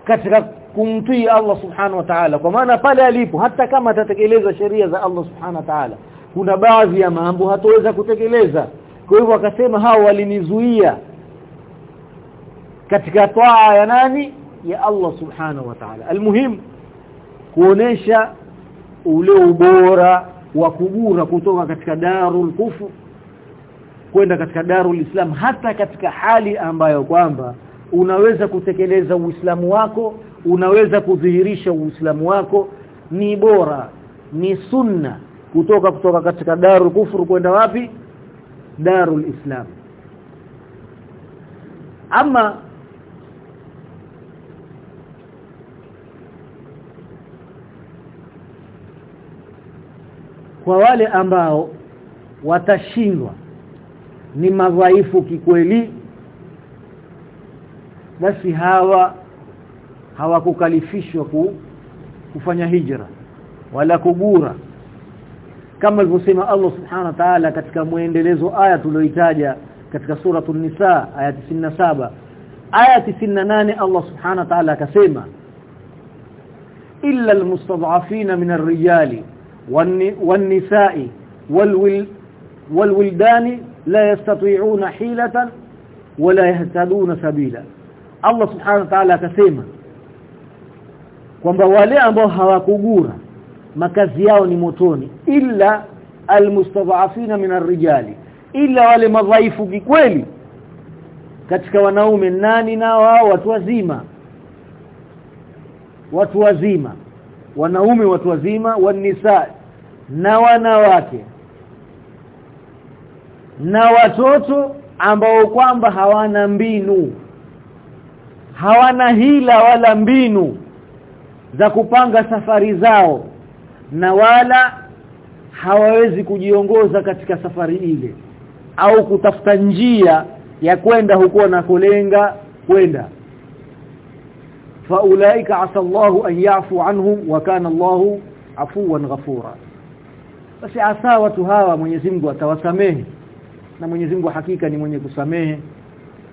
katika kumtii Allah subhanahu wa ta'ala. Kwa maana pale alipo hata kama atatekeleza sheria za Allah subhanahu wa ta'ala kuna baadhi ya mambo hatoweza kutekeleza. Kwa hivyo akasema hao walinizuia katika toa ya nani? Ya Allah subhanahu wa ta'ala. Almuhim kuonesha ule ubora wa kugura kutoka katika darul kufu kwenda katika darul islam hata katika hali ambayo kwamba unaweza kutekeleza uislamu wako unaweza kudhihirisha uislamu wako ni bora ni sunna kutoka kutoka katika darul kufru kwenda wapi? Darul islam. Ama kwa wale ambao watashindwa ni madhaifu kikweli. Basi hawa hawakukalifishwa ku, kufanya hijra wala kugura kama alivyosema Allah subhanahu wa ta'ala katika muendelezo aya tuliyoitaja katika suratul nisa aya 97 aya 98 Allah subhanahu wa ta'ala akasema illa almustad'afina min ar-rijali wan-nisa'i wal-wildani la yastati'una hilatan wala yahtaduna sabila. Allah subhanahu wa ta'ala akasema kwamba wale ambao hawakugura makazi yao ni motoni illa almustadhafina min arrijali illa wale madhaifu kikweli katika wanaume nani nao wao watu wazima watu wazima wanaume watu wazima wanisa na wanawake na watoto ambao kwamba hawana mbinu hawana hila wala mbinu za kupanga safari zao na wala hawawezi kujiongoza katika safari ile au kutafuta njia ya kwenda huko na kulenga kwenda faulaika asallahu an yafu anhum wa kana Allahu afuwan ghafura basi asa watu hawa Mwenyezi Mungu atawasamehe. Na Mwenyezi Mungu hakika ni mwenye kusamehe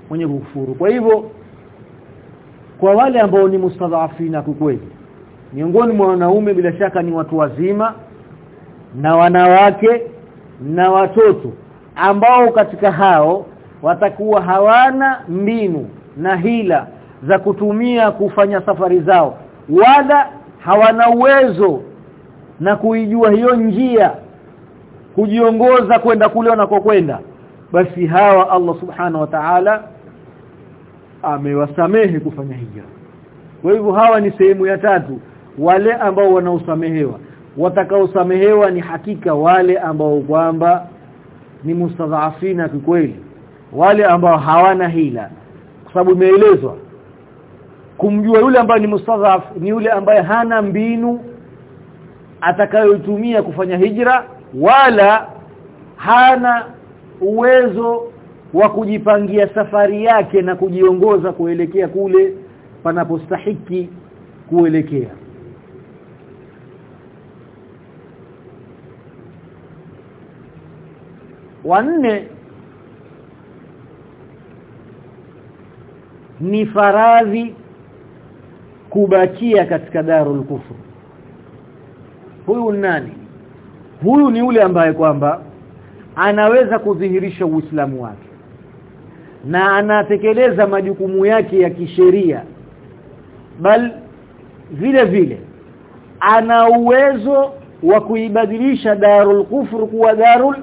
mwenye kufuru kwa hivyo kwa wale ambao ni mustadhafina kweli miongoni mwa wanaume bila shaka ni watu wazima na wanawake na watoto ambao katika hao watakuwa hawana mbinu na hila za kutumia kufanya safari zao wala hawana uwezo na kuijua hiyo njia kujiongoza kwenda kule wanakokwenda basi hawa Allah subhanahu wa ta'ala amewasamehe kufanya hijra kwa hivyo hawa ni sehemu ya tatu wale ambao wanaosamehewa. Watakaosamehewa ni hakika wale ambao kwamba ni mustadhafina kikweli wale ambao hawana hila. Kwa sababu imeelezwa kumjua yule ambaye ni mustadhaf ni yule ambaye hana mbinu atakayotumia kufanya hijra wala hana uwezo wa kujipangia safari yake na kujiongoza kuelekea kule panapostahiki kuelekea. Wanne ni faradhi kubakia katika darul kufur huyu nani? Huyu ni yule ambaye kwamba anaweza kudhihirisha uislamu wake na anatekeleza majukumu yake ya kisheria. Bal vile vile ana uwezo wa kuibadilisha darul kufur kuwa darul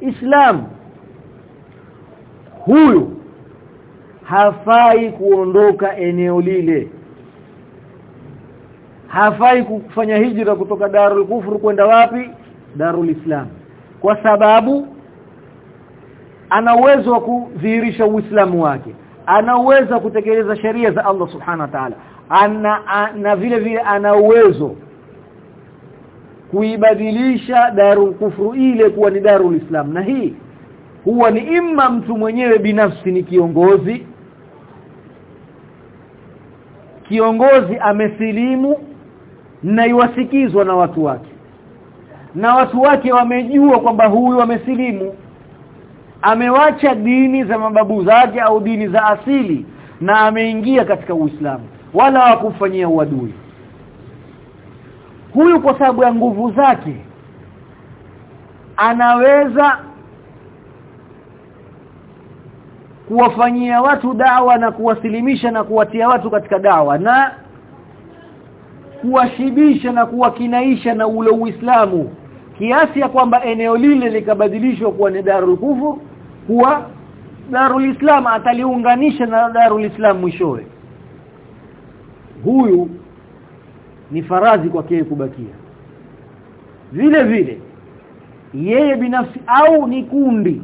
islam. Huyu hafai kuondoka eneo lile hafai kufanya hijra kutoka darul kufur kwenda wapi? Darul islam. Kwa sababu ana uwezo wa kudhihirisha uislamu wake. Ana uwezo wa kutekeleza sheria za Allah subhana wa ta'ala. Ana na vile vile ana uwezo kuibadilisha darul kufru ile kuwa ni darul islam. Na hii huwa ni imma mtu mwenyewe binafsi ni kiongozi. Kiongozi amesilimu na iwasikizwa na watu wake. Na watu wake wamejua kwamba huyu amesilimu. Amewacha dini za mababu zake au dini za asili na ameingia katika Uislamu. Wala hawakufanyia uadui. Huyu kwa sababu ya nguvu zake anaweza kuwafanyia watu dawa na kuwasilimisha na kuwatia watu katika dawa. Na kuwashibisha na kuwakinaisha na ule Uislamu kiasi ya kwamba eneo lile likabadilishwa kuwa ni Darul Kufur kuwa Darul Islam ataliunganisha na Darul Islam mwishowe. Huyu ni farazi kwake kubakia. Vile vile yeye binafsi au ni kundi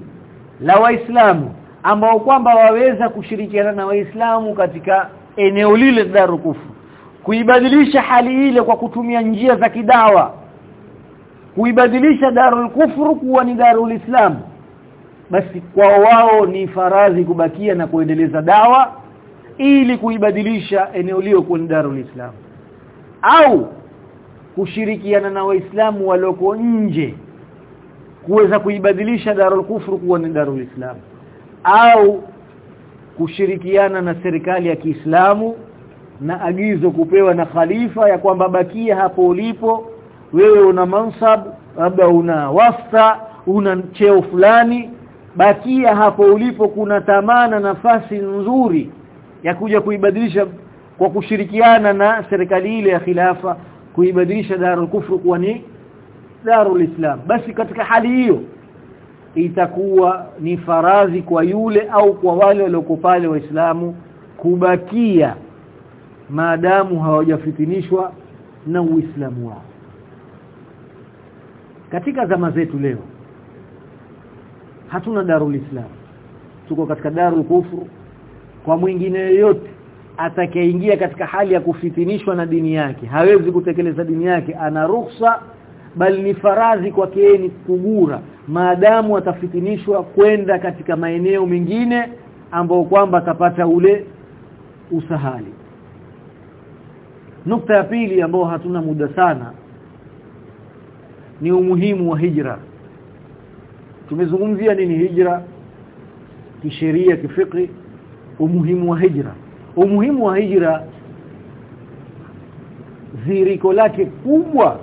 la waislamu ambao kwamba waweza kushirikiana na waislamu katika eneo lile Darul Kufur kuibadilisha hali ile kwa kutumia njia za kidawa. Kuibadilisha darul kufru kuwa ni darul islam. Basi kwa wao ni faradhi kubakia na kuendeleza dawa ili kuibadilisha eneo lio kuwa ni darul islam. Au kushirikiana na waislamu walioko nje kuweza kuibadilisha darul kufru kuwa ni darul islam. Au kushirikiana na serikali ya Kiislamu na agizo kupewa na khalifa ya kwamba bakia hapo ulipo. Wewe una mansab labda una wasta una cheo fulani. Bakia hapo ulipo kuna tamana nafasi nzuri ya kuja kuibadilisha kwa kushirikiana na serikali ile ya khilafa kuibadilisha darul kufru kuwa ni darul islam. Basi katika hali hiyo itakuwa ni faradhi kwa yule au kwa wale walioko pale waislamu kubakia maadamu hawajafitinishwa na uislamu wao. Katika zama zetu leo hatuna darul islam. Tuko katika darul kufru kwa mwingine yoyote atakayeingia katika hali ya kufitinishwa na dini yake hawezi kutekeleza dini yake ana ruhusa bali ni faradhi kwake yeye ni kugura. Maadamu atafitinishwa kwenda katika maeneo mengine ambao kwamba atapata ule usahali nukta ya pili ambayo hatuna muda sana ni umuhimu wa hijra. Tumezungumzia nini hijra? Kisheria kifikri umuhimu wa hijra. Umuhimu wa hijra ziriko lake kubwa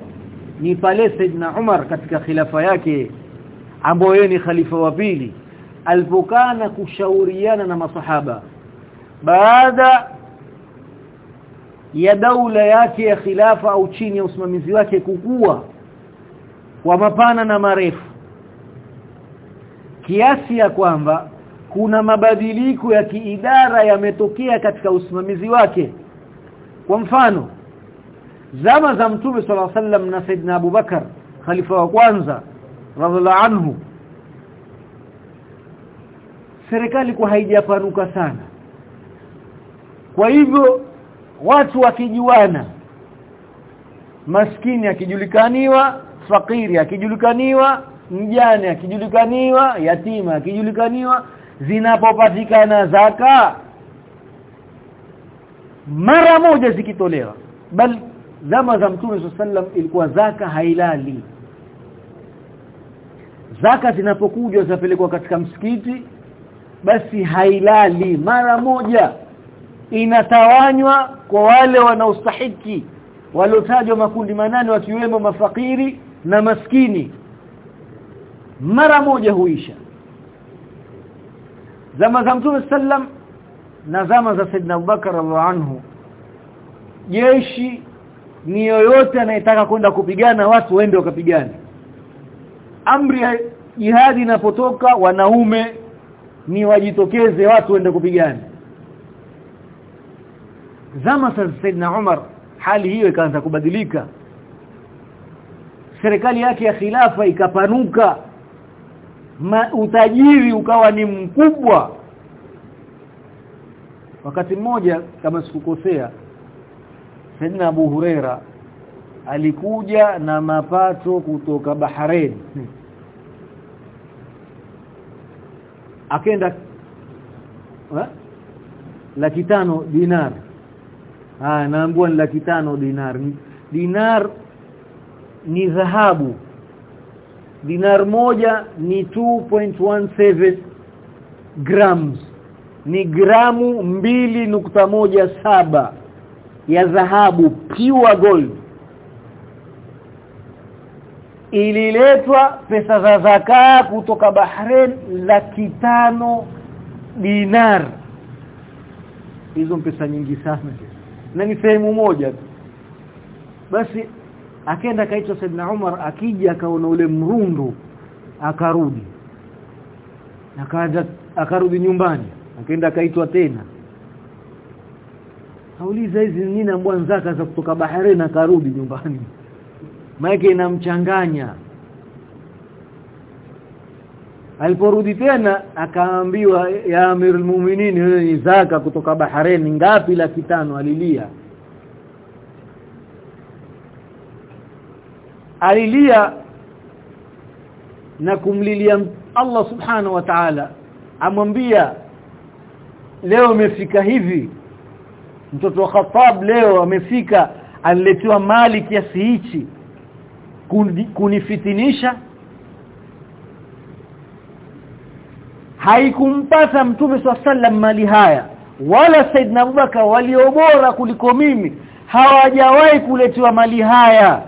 ni pale Saidna Umar katika khilafa yake ambayo yeye ni khalifa wa pili alipokana kushauriana na masahaba. Baada ya daula yake ya khilafa au chini ya usimamizi wake kukua kwa mapana na marefu. Kiasi ya kwamba kuna mabadiliko ya kiidara yametokea katika usimamizi wake. Kwa mfano zama za mtume sala sallam na saidna Abubakar khalifa wa kwanza radhiallahu anhu serikali kwa haijapanuka sana. Kwa hivyo watu wakijuana maskini akijulikaniwa fakiri akijulikaniwa mjane akijulikaniwa yatima akijulikaniwa zinapopatikana zaka mara moja zikitolewa. Bal zama za mtume sallam ilikuwa zaka hailali. Zaka zinapokujwa zapelekwa katika msikiti basi hailali mara moja inatawanywa kwa wale wanaostahiki waliotajwa makundi manane wakiwemo mafakiri na maskini. Mara moja huisha. Zama za mtume sallam na zama za saidna Abubakar anhu jeshi ni yoyote anayetaka kwenda kupigana watu waende wakapigane. Amri ya jihadi inapotoka wanaume ni wajitokeze watu waende kupigana zama za Saidna Umar hali hiyo ikaanza kubadilika. Serikali yake ya khilafa ikapanuka. Ma, utajiri ukawa ni mkubwa. Wakati mmoja kama sikukosea Saidna Abu Huraira alikuja na mapato kutoka Bahrain. Akenda laki tano dinar ah naambiwa ni laki tano dinar. Dinar ni dhahabu. Dinar moja ni 2.17 grams. Ni gramu mbili nukta moja saba ya dhahabu pure gold. Ililetwa pesa za zakaa kutoka Bahrain laki tano dinar. Hizo pesa nyingi sana na ni sehemu moja tu. Basi akaenda kaitwa Saidna Umar akija akaona ule mrundu akarudi. Akaja akarudi nyumbani akaenda akaitwa tena. Auliza hizi nini ambwa nzaka za kutoka baharini akarudi nyumbani? Maana inamchanganya aliporudi tena akaambiwa ya amirul mu'minin ni zaka kutoka Bahrain ngapi la kitano alilia? Alilia na kumlilia Allah subhanahu wa ta'ala. Amwambia leo umefika hivi. Mtoto wa Khattab leo amefika aliletewa mali kiasi hichi kunifitinisha haikumpata mtume sallam mali haya. Wala saidna Abubakar waliobora kuliko mimi hawajawahi kuletewa mali haya.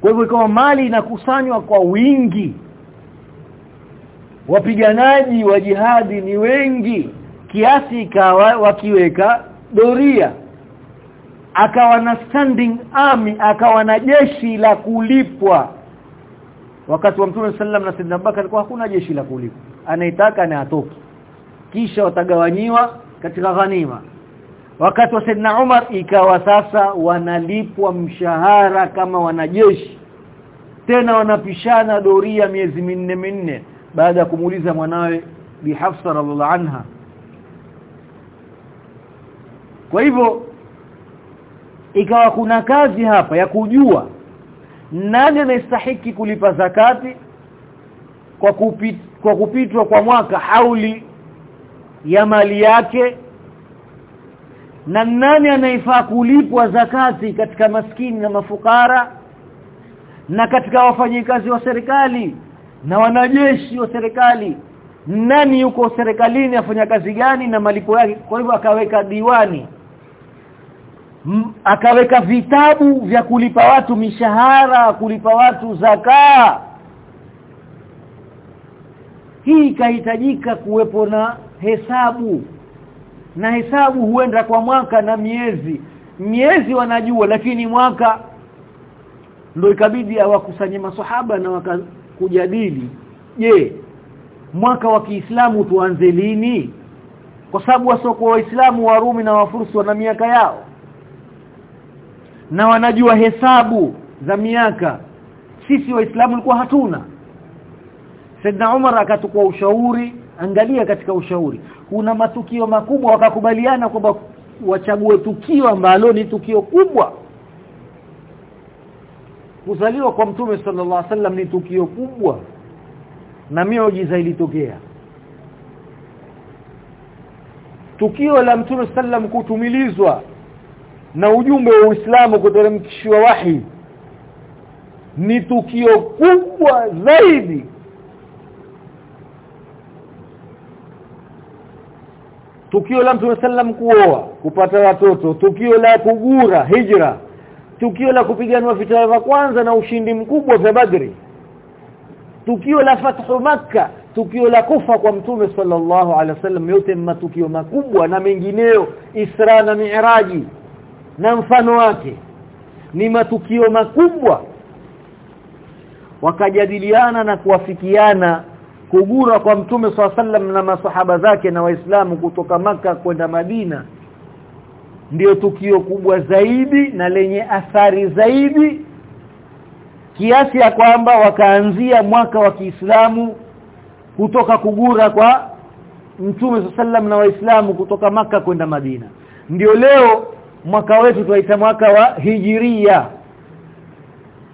Kwa hivyo kama mali inakusanywa kwa wingi. Wapiganaji wa jihadi ni wengi. Kiasi ikawa wakiweka doria akawa na standing army akawa na jeshi la kulipwa. Wakati wa Mtume sallam na sidna Abubakar alikuwa hakuna jeshi la kulipwa. Anaitaka na atoki kisha watagawanyiwa katika ghanima. Wakati wa sidna Umar ikawa sasa wanalipwa mshahara kama wanajeshi. Tena wanapishana doria miezi minne minne baada ya kumuuliza mwanawe Bi Hafsa radhiallahu anha. Kwa hivyo ikawa kuna kazi hapa ya kujua nani anastahiki kulipa zakati kwa kupit, kwa kupitwa kwa mwaka hauli ya mali yake na nani anayefaa kulipwa zakati katika maskini na mafukara na katika wafanyikazi wa serikali na wanajeshi wa serikali nani yuko serikalini afanya kazi gani na malipo yake? Kwa hivyo akaweka diwani akaweka vitabu vya kulipa watu mishahara kulipa watu zakaa. Hii ikahitajika kuwepo na hesabu. Na hesabu huenda kwa mwaka na miezi. Miezi wanajua lakini mwaka ndio ikabidi awakusanye maswahaba na wakakujadili je mwaka wa Kiislamu tuanze lini? Kwa sababu wasoko waislamu warumi na wafursi wana miaka yao na wanajua hesabu za miaka. Sisi waislamu ulikuwa hatuna. Saidna Umar akatukua ushauri angalia katika ushauri. Kuna matukio makubwa wakakubaliana kwamba wachague tukio ambalo ni tukio kubwa. Kuzaliwa kwa mtume sallallahu alaihi wasallam ni tukio kubwa na miujiza ilitokea. Tukio la mtume sallam kutumilizwa na ujumbe wa Uislamu kuteremkishwa wahi ni tukio kubwa zaidi. Tukio la Mtume sallam kuoa kupata watoto tukio la kugura hijra tukio la kupiganwa vita vya kwanza na ushindi mkubwa vya Badri tukio la fathu makka tukio la kufa kwa mtume sallallahu alaihi wasallam yote matukio makubwa na mengineo. Isra na Mi'raji na mfano wake. Ni matukio makubwa. Wakajadiliana na kuwafikiana kugura kwa mtume swalla sallam na masahaba zake na waislamu kutoka maka kwenda Madina. Ndiyo tukio kubwa zaidi na lenye athari zaidi kiasi ya kwamba wakaanzia mwaka wa Kiislamu kutoka kugura kwa mtume sallam na waislamu kutoka maka kwenda Madina. Ndio leo mwaka wetu tuwaita mwaka wa hijiria.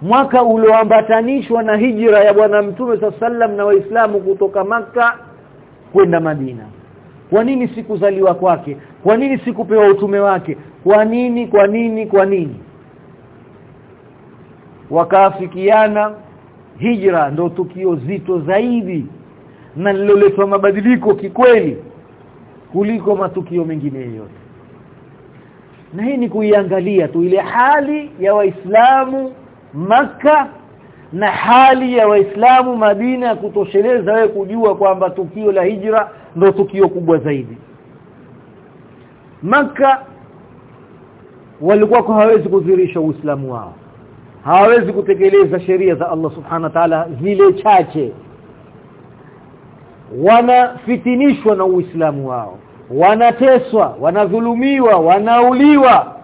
Mwaka ulioambatanishwa na hijira ya bwana mtume sallam na waislamu kutoka maka kwenda Madina. Kwa nini sikuzaliwa kwake? Kwa nini sikupewa utume wake? Kwa nini kwa nini kwa nini? Wakaafikiana hijra ndo tukio zito zaidi na liloletwa mabadiliko kikweli kuliko matukio mengine yote na hii ni kuiangalia tu ile hali ya waislamu maka na hali ya waislamu Madina kutosheleza wewe kujua kwamba tukio la hijra ndo tukio kubwa zaidi. Maka walikuwa hawawezi kudhihirisha uislamu wao. Hawawezi kutekeleza sheria za Allah subhanahu wa ta'ala zile chache. Wanafitinishwa na uislamu wao wanateswa wanadhulumiwa wanauliwa.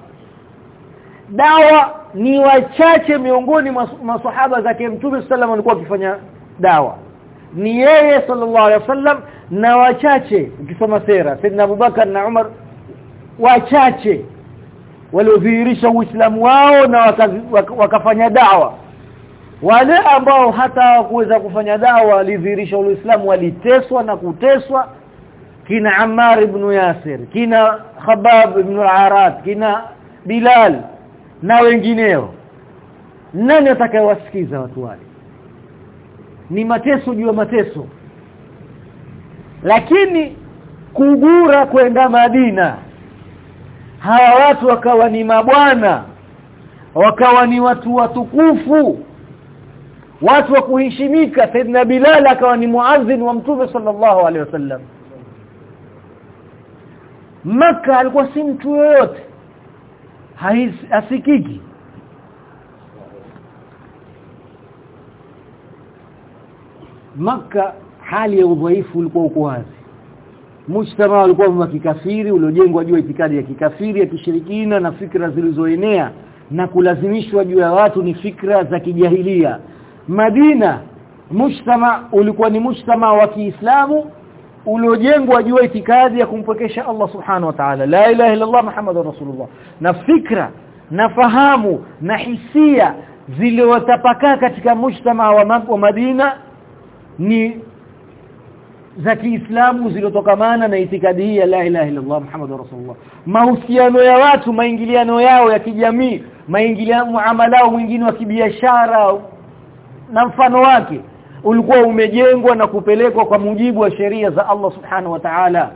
Dawa ni wachache miongoni mwa maswahaba zake Mtume sallam alikuwa akifanya dawa. Ni yeye sallallahu alaihi wasallam na wachache ukisoma sera Saidina Abubakar na Umar wachache waliodhihirisha Uislamu wao na waka, waka, wakafanya dawa. Wale ambao hata hawakuweza kufanya dawa walidhihirisha Uislamu waliteswa na kuteswa kina Ammar ibn Yasir kina Khabab ibn al-Arat kina Bilal na wengineo. Nani atakayewasikiza watu wale? Ni mateso juu ya mateso. Lakini kugura kwenda Madina hawa watu wakawa ni mabwana wakawa ni watu watukufu. Watu wa kuheshimika Saidna Bilal akawa ni muadhin wa Mtume sallallahu alaihi wasallam Maka alikuwa si mtu yoyote. Hasikiki. Maka hali ya udhaifu ulikuwa uko wazi. Mujtama ulikuwa wa kikafiri uliojengwa juu ya itikadi ya kikafiri ya kishirikina na fikra zilizoenea na kulazimishwa juu ya watu ni fikra za kijahilia. Madina mujtama ulikuwa ni mujtama wa Kiislamu uliojengwa juu itikadi ya kumpokesha Allah subhanahu wa ta'ala. La ilaha illa Allah muhammadur rasulullah. Na fikra na fahamu na hisia zilizotapakaa katika mujtama wa, Madina ni za Kiislamu zilizotokamana na itikadi hii ya la ilaha illa Allah muhammadur rasulullah. Mahusiano ya watu maingiliano yao ya kijamii maingiliano muamalao mwingine wa kibiashara na mfano wake ulikuwa umejengwa na kupelekwa kwa mujibu wa sheria za Allah subhanahu wa ta'ala.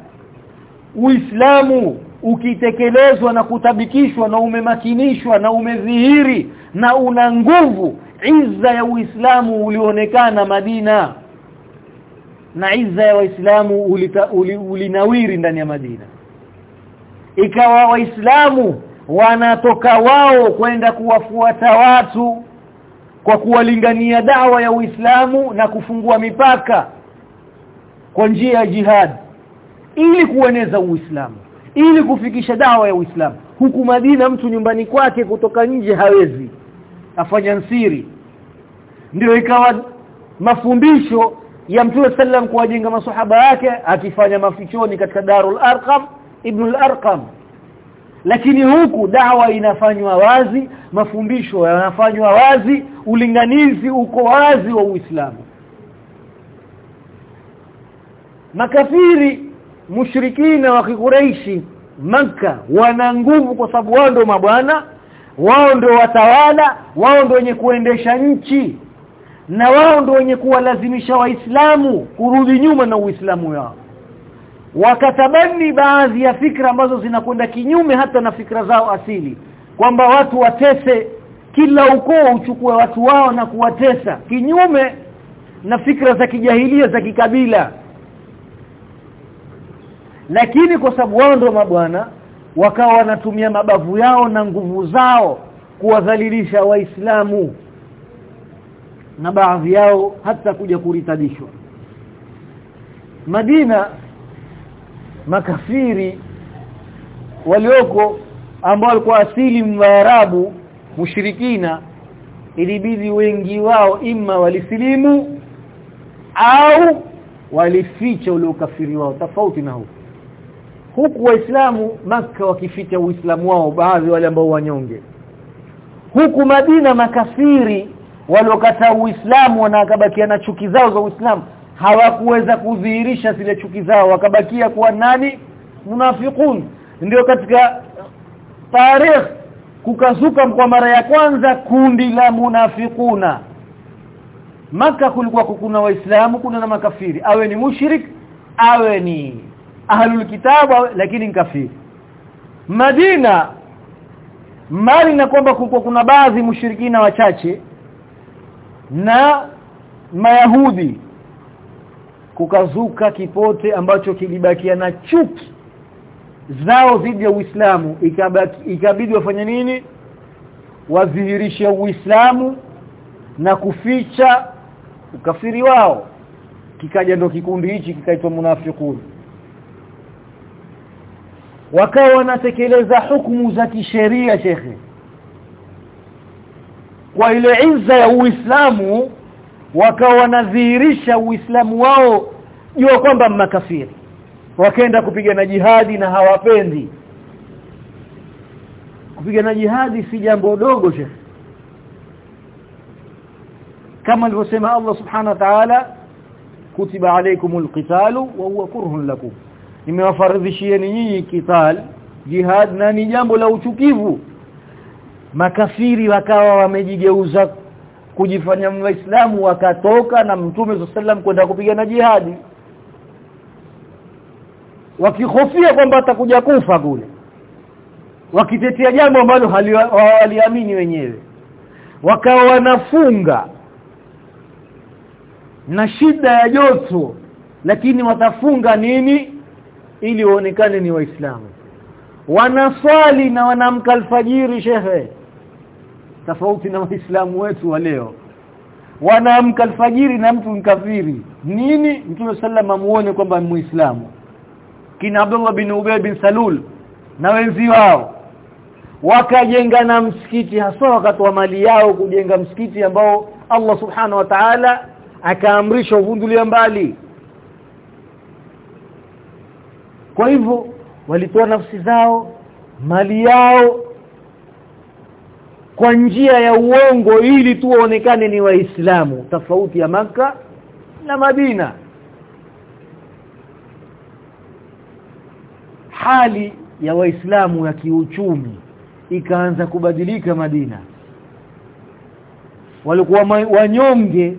Uislamu ukitekelezwa na kutabikishwa na umemakinishwa na umedhihiri na una nguvu izza ya Uislamu ulionekana Madina. Na izza ya Waislamu ulinawiri uli ndani ya Madina. Ikawa Waislamu wanatoka wao kwenda kuwafuata watu kwa kuwalingania dawa ya Uislamu na kufungua mipaka kwa njia ya jihad ili kueneza Uislamu ili kufikisha dawa ya Uislamu. Huku Madina mtu nyumbani kwake kutoka nje hawezi afanya nsiri. Ndio ikawa mafundisho ya Mtume sallam kuwajenga masohaba yake akifanya mafichoni katika Darul Arqam Ibn al-Arqam lakini huku dawa inafanywa wazi mafundisho yanafanywa wazi ulinganizi uko wazi wa Uislamu. Makafiri mushrikina wa Quraishi maka wana nguvu kwa sababu wao ndio mabwana wao ndio watawala wao ndio wenye kuendesha nchi na wao ndio wenye kuwalazimisha waislamu kurudi nyuma na uislamu wao. Wakatabani baadhi ya fikra ambazo zinakwenda kinyume hata na fikra zao asili kwamba watu watese kila ukoo uchukue watu wao na kuwatesa kinyume na fikra za kijahilia za kikabila. Lakini kwa sababu wao ndio mabwana wakawa wanatumia mabavu yao na nguvu zao kuwadhalilisha waislamu. Na baadhi yao hata kuja kuritadishwa. Madina makafiri walioko ambao walikuwa asili mwaarabu mushirikina ilibidi wengi wao imma walisilimu au walificha ule ukafiri wao tofauti na huko. Huku waislamu maka wakificha uislamu wao baadhi wale ambao wanyonge. Huku Madina makafiri waliokataa uislamu wanakabakia na chuki zao za uislamu. Hawakuweza kudhihirisha zile chuki zao wakabakia kuwa nani? Munafiqun. Ndio katika tarikh kukazuka kwa mara ya kwanza kundi la munafikuna maka kulikuwa kuna waislamu kuna na makafiri. Awe ni mushrik awe ni ahlul kitabu lakini ni kafiri. Madina mali na kwamba kulikuwa kuna baadhi mushirikina wachache na mayahudi kukazuka kipote ambacho kilibakia na chuki zao dhidi ya Uislamu ikabidi wafanye nini? Wadhihirishe Uislamu na kuficha ukafiri wao. Kikaja ndo kikundi hichi kikaitwa munafiqun. Wakawa wanatekeleza hukumu za kisheria shekhe. Kwa ile inza ya Uislamu wakawa wanadhihirisha Uislamu wao jua kwamba makafiri wakaenda kupigana jihadi na hawapendi. Kupigana jihadi si jambo dogo shekhe kama alivyosema Allah subhanahu wa ta'ala kutiba alaykumul qitalu wa huwa kurhun lakum. Nimewafaridhishieni nyinyi kital jihad na ni jambo la uchukivu. Makafiri wakawa wamejigeuza kujifanya waislamu wakatoka na mtume sallam kwenda kupigana jihadi wakihofia kwamba atakuja kufa kule wakitetea jambo ambalo hawaliamini wenyewe wakawa wanafunga na shida ya joto lakini watafunga nini? Ili waonekane ni waislamu. Wanaswali na wanamka alfajiri shehe. Tofauti na waislamu wetu wa leo. Wanaamka alfajiri na mtu mkafiri nini? Mtume sallama muone kwamba ni muislamu kina Abdullah bin Ubay bin Salul na wenzi wao. Wakajenga na msikiti hasa wakati wa mali yao kujenga msikiti ambao Allah subhanahu wa ta'ala akaamrisha uvundulia mbali. Kwa hivyo walitoa nafsi zao mali yao kwa njia ya uongo ili tu waonekane ni waislamu tofauti ya maka na Madina hali ya waislamu ya kiuchumi ikaanza kubadilika Madina. Walikuwa wanyonge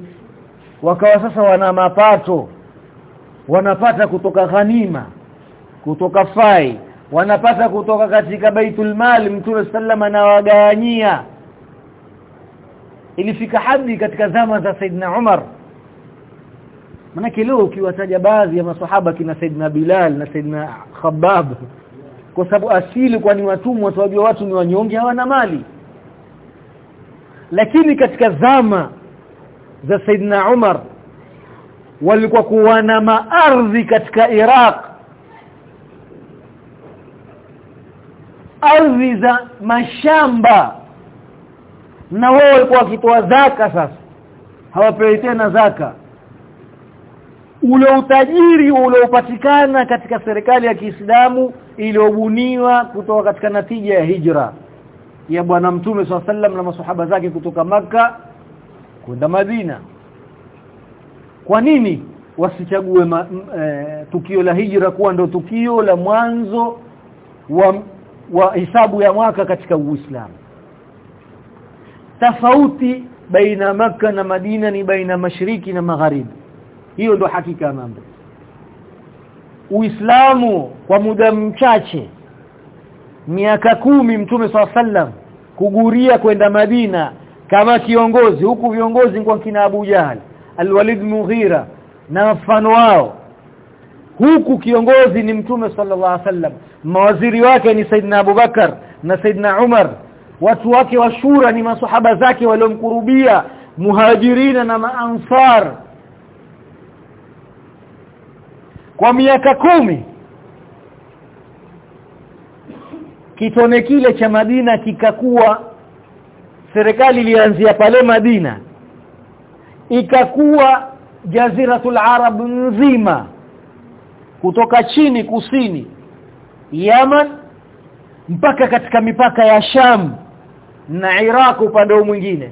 wakawa sasa wana mapato wanapata kutoka ghanima kutoka fai wanapata kutoka katika baitul mali mtume sallama na wagawanyia ilifika hadi katika zama za Saidna Umar manake leo ukiwataja baadhi ya maswahaba kina Saidna Bilal na Saidna Khabbab kwa sababu asili kwa ni watumwa sababu watu ni wanyonge hawana mali. Lakini katika zama za Saidna Umar walikuwa kuwa na maardhi katika Iraq. Ardhi za mashamba. Na wao walikuwa wakitoa zaka sasa. Hawapewi tena zaka ule utajiri uliopatikana katika serikali ya Kiislamu iliyobuniwa kutoka katika natija ya hijra ya bwana mtume swalla sallam na masahaba zake kutoka maka kwenda Madina. Kwa nini wasichague ma, m, e, tukio la hijra kuwa ndo tukio la mwanzo wa wa hisabu ya mwaka katika Uislamu? Tofauti baina maka na Madina ni baina mashariki na magharibi hiyo ndo hakika ya mambo. Uislamu kwa muda mchache miaka kumi mtume swalla sallam kuguria kwenda Madina kama kiongozi huku viongozi kwa kina Abu Jahal Al-Walid Mughira na mfano wao. Huku kiongozi ni mtume sallallahu alaihi wasallam. Mawaziri wake ni Saidina Abubakar na Saidina Umar. Watu wake wa shura ni masahaba zake waliomkurubia muhajirina na maansar kwa miaka kumi kitone kile cha Madina kikakuwa serikali ilianzia pale Madina ikakuwa jaziratul arab nzima kutoka chini kusini Yaman mpaka katika mipaka ya Sham na Iraq upande mwingine.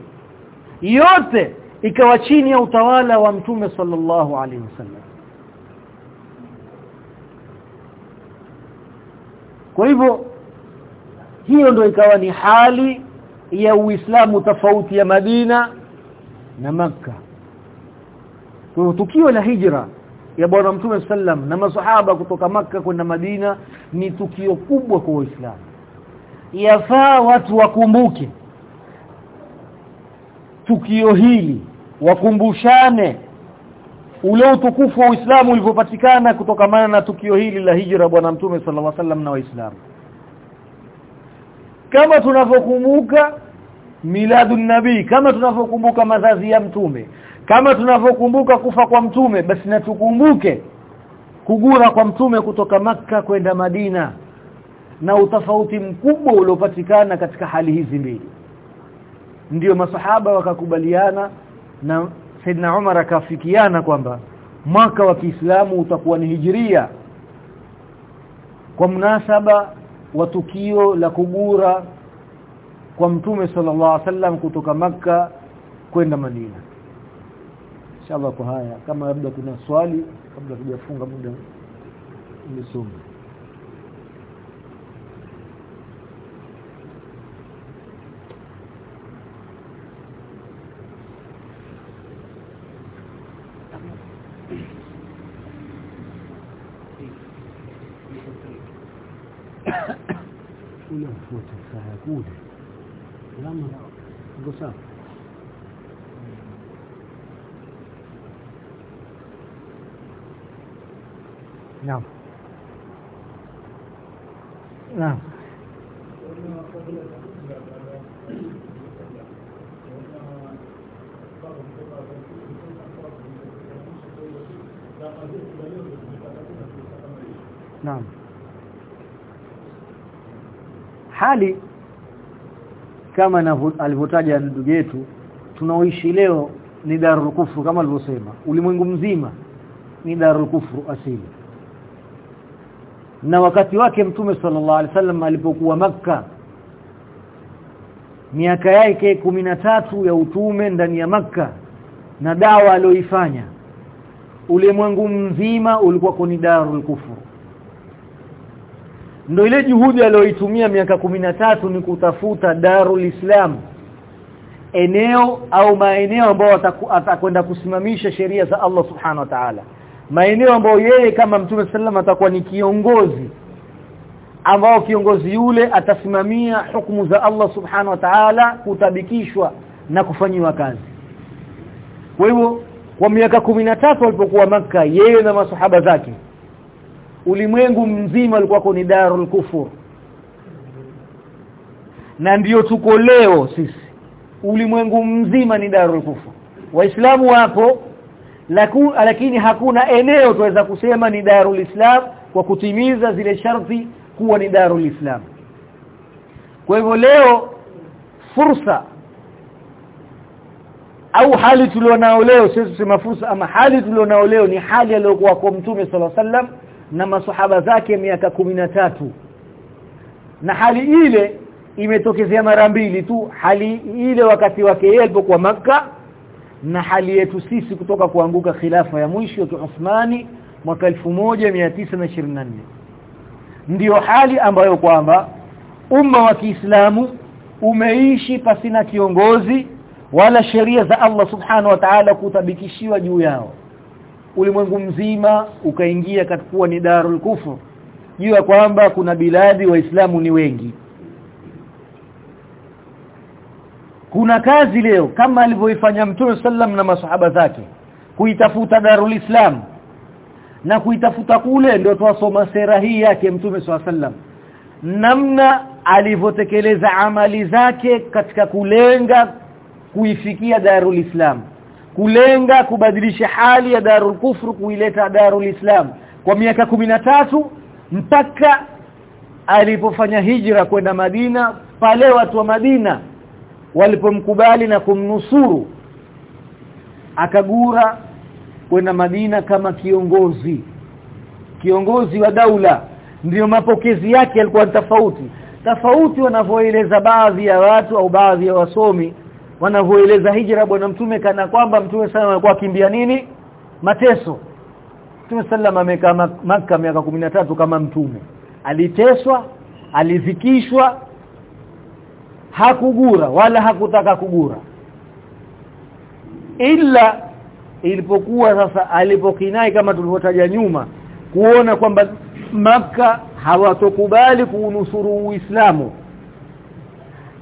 Yote ikawa chini ya utawala wa mtume sallallahu alaihi wasallam kwa hivyo hiyo ndio ikawa ni hali ya Uislamu tofauti ya Madina na Makka. Kwa tukio la hijra ya bwana mtume sallam na masahaba kutoka maka kwenda Madina ni tukio kubwa kwa Uislamu. Yafaa watu wakumbuke tukio hili wakumbushane ule utukufu wa Uislamu ulivyopatikana kutokamana na tukio hili la hijra bwana mtume sallallahu alaihi wasallam na waislamu. Kama tunavyokumbuka miladun nabii kama tunavyokumbuka mazazi ya mtume kama tunavyokumbuka kufa kwa mtume basi natukumbuke kugura kwa mtume kutoka maka kwenda Madina na utofauti mkubwa uliopatikana katika hali hizi mbili. Ndiyo masahaba wakakubaliana na Saidna Umar akafikiana kwamba mwaka wa Kiislamu utakuwa ni hijiria. Kwa mnasaba wa tukio la kugura kwa mtume sallallahu alaihi wasallam kutoka maka kwenda Madina. Inshallah kwa haya kama labda kuna swali kabla tujafunga muda nisome unafuata saa kule lama ndio sawa Naam. Naam. Hali kama alivyotaja ndugu yetu tunaoishi leo ni darul kufru kama alivyosema. Ulimwengu mzima ni darul kufru asili. Na wakati wake mtume sallallahu alaihi wasallam alipokuwa maka miaka yake tatu ya utume ndani ya maka na dawa aliyoifanya ulimwengu mzima ulikuwa ni darul kufur ndio ile juhudi aliyoitumia miaka tatu ni kutafuta darul islam. Eneo au maeneo ambayo atakwenda kusimamisha sheria za Allah subhanahu wa ta'ala. Maeneo ambayo yeye kama mtume sallam atakuwa ni kiongozi. Ambao kiongozi yule atasimamia hukumu za Allah subhanahu wa ta'ala kutabikishwa na kufanyiwa kazi. Kwa hivyo kwa miaka tatu alipokuwa maka yeye na masahaba zake ulimwengu mzima ulikuwa ni darul kufur. Na ndiyo tuko leo sisi. Ulimwengu mzima ni darul kufur. Waislamu wapo lakini hakuna eneo tuweza kusema ni darul islam kwa kutimiza zile sharti kuwa ni darul islam. Kwa hivyo leo fursa au hali tulionao leo sisi tusema fursa ama hali tulionao leo ni hali aliyokuwa kwa mtume sallallahu alaihi sallam na masahaba zake miaka tatu. Na hali ile imetokezea mara mbili tu hali ile wakati wake yeye alipokuwa maka na hali yetu sisi kutoka kuanguka khilafa ya mwisho ya Uthmani mwaka 1924 ndiyo hali ambayo kwamba umma wa Kiislamu umeishi pasina kiongozi wala sheria za Allah subhanahu wa ta'ala kutabikishiwa juu yao ulimwengu mzima ukaingia katika ni darul kufur juu ya kwamba kuna biladi waislamu ni wengi. Kuna kazi leo kama alivyoifanya Mtume sallam na masahaba zake kuitafuta darul islam na kuitafuta kule ndio twasoma sera hii yake Mtume sallam namna alivyotekeleza amali zake katika kulenga kuifikia darul islam kulenga kubadilisha hali ya darul kufru kuileta darul islam. Kwa miaka tatu mpaka alipofanya hijra kwenda Madina pale watu wa Madina walipomkubali na kumnusuru akagura kwenda Madina kama kiongozi. Kiongozi wa daula. Ndiyo mapokezi yake yalikuwa tofauti. Tofauti wanavyoeleza baadhi ya watu au baadhi ya wasomi wanavyoeleza hijra bwana mtume kana kwamba mtume sana alikuwa akimbia nini? Mateso. Mtume sallam amekaa maka miaka tatu kama mtume. Aliteswa alizikishwa hakugura wala hakutaka kugura. Ila ilipokuwa sasa alipokinai kama tulivyotaja nyuma kuona kwamba maka hawatokubali kuunusuru Uislamu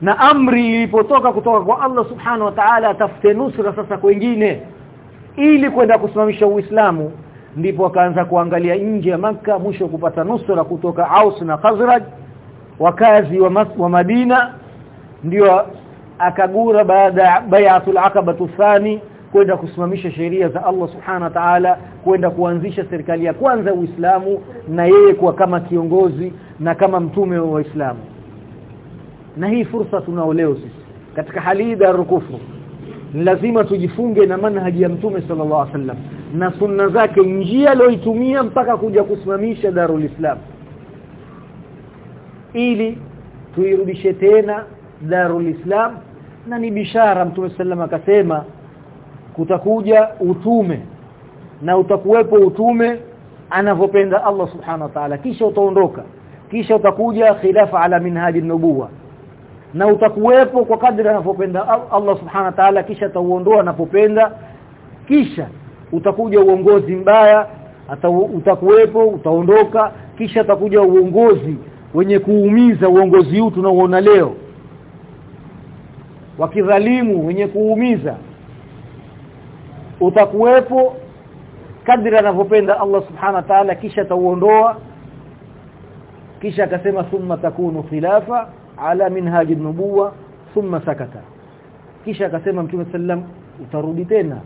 na amri ilipotoka kutoka kwa Allah subhanahu wa ta'ala atafute nusra sasa kwingine ili kwenda kusimamisha Uislamu ndipo akaanza kuangalia nje ya maka mwisho kupata nusra kutoka Aus na Khazraj wakazi wa, mas, wa Madina. Ndio akagura baada ya bai'atul aqaba thani kwenda kusimamisha sheria za Allah subhana wa ta'ala kwenda kuanzisha serikali ya kwanza Uislamu na yeye kuwa kama kiongozi na kama mtume wa Uislamu na hii fursa tunao leo sisi. Katika hali hii ya rukufu lazima tujifunge na manhaji ya mtume sallallahu alaihi wasallam na sunna zake njia aliyoitumia mpaka kuja kusimamisha darul islam ili tuirudishe tena darul islam. Na ni bishara mtume sallam akasema kutakuja utume na utakuwepo utume anavyopenda Allah subhanahu wa ta'ala. Kisha utaondoka kisha utakuja khilafa ala minhaji nubuwa na utakuwepo kwa kadri anapopenda Allah subhana wa ta'ala kisha tauondoa anapopenda kisha utakuja uongozi mbaya utakuwepo utaondoka kisha utakuja uongozi wenye kuumiza uongozi huu tunaoona leo. Wakidhalimu wenye kuumiza. Utakuwepo kadri anavyopenda Allah subhana wa ta'ala kisha tauondoa kisha akasema thumma takunu khilafa ala minhaj an-nubuwa thumma sakata. Kisha akasema mtume sallam utarudi tena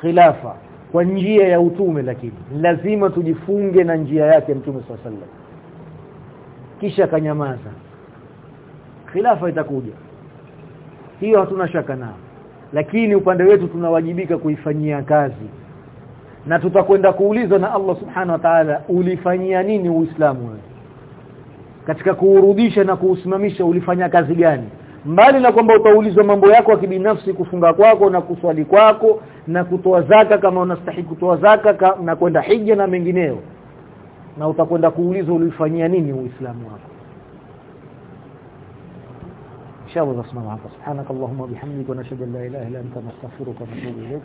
khilafa kwa njia ya utume lakini lazima tujifunge na njia yake mtume sallam. Kisha kanyamaza khilafa itakuja. Hiyo hatuna shaka nao lakini upande wetu tunawajibika kuifanyia kazi. Na tutakwenda kuulizwa na Allah subhanahu wa ta'ala ulifanyia nini uislamu wewe katika kuurudisha na kuusimamisha ulifanya kazi gani? Mbali na kwamba utaulizwa mambo yako ya kibinafsi kufunga kwako na kuswali kwako na kutoa zaka kama unastahili kutoa zaka ka, na kwenda hija na mengineo na utakwenda kuulizwa ulifanyia nini uislamu wako. Inshallah tusimama hapa. Subhanakallahumma bihamdika wa nashhadu an la ilaha illa anta nastaghfiruka wa natubu ilayk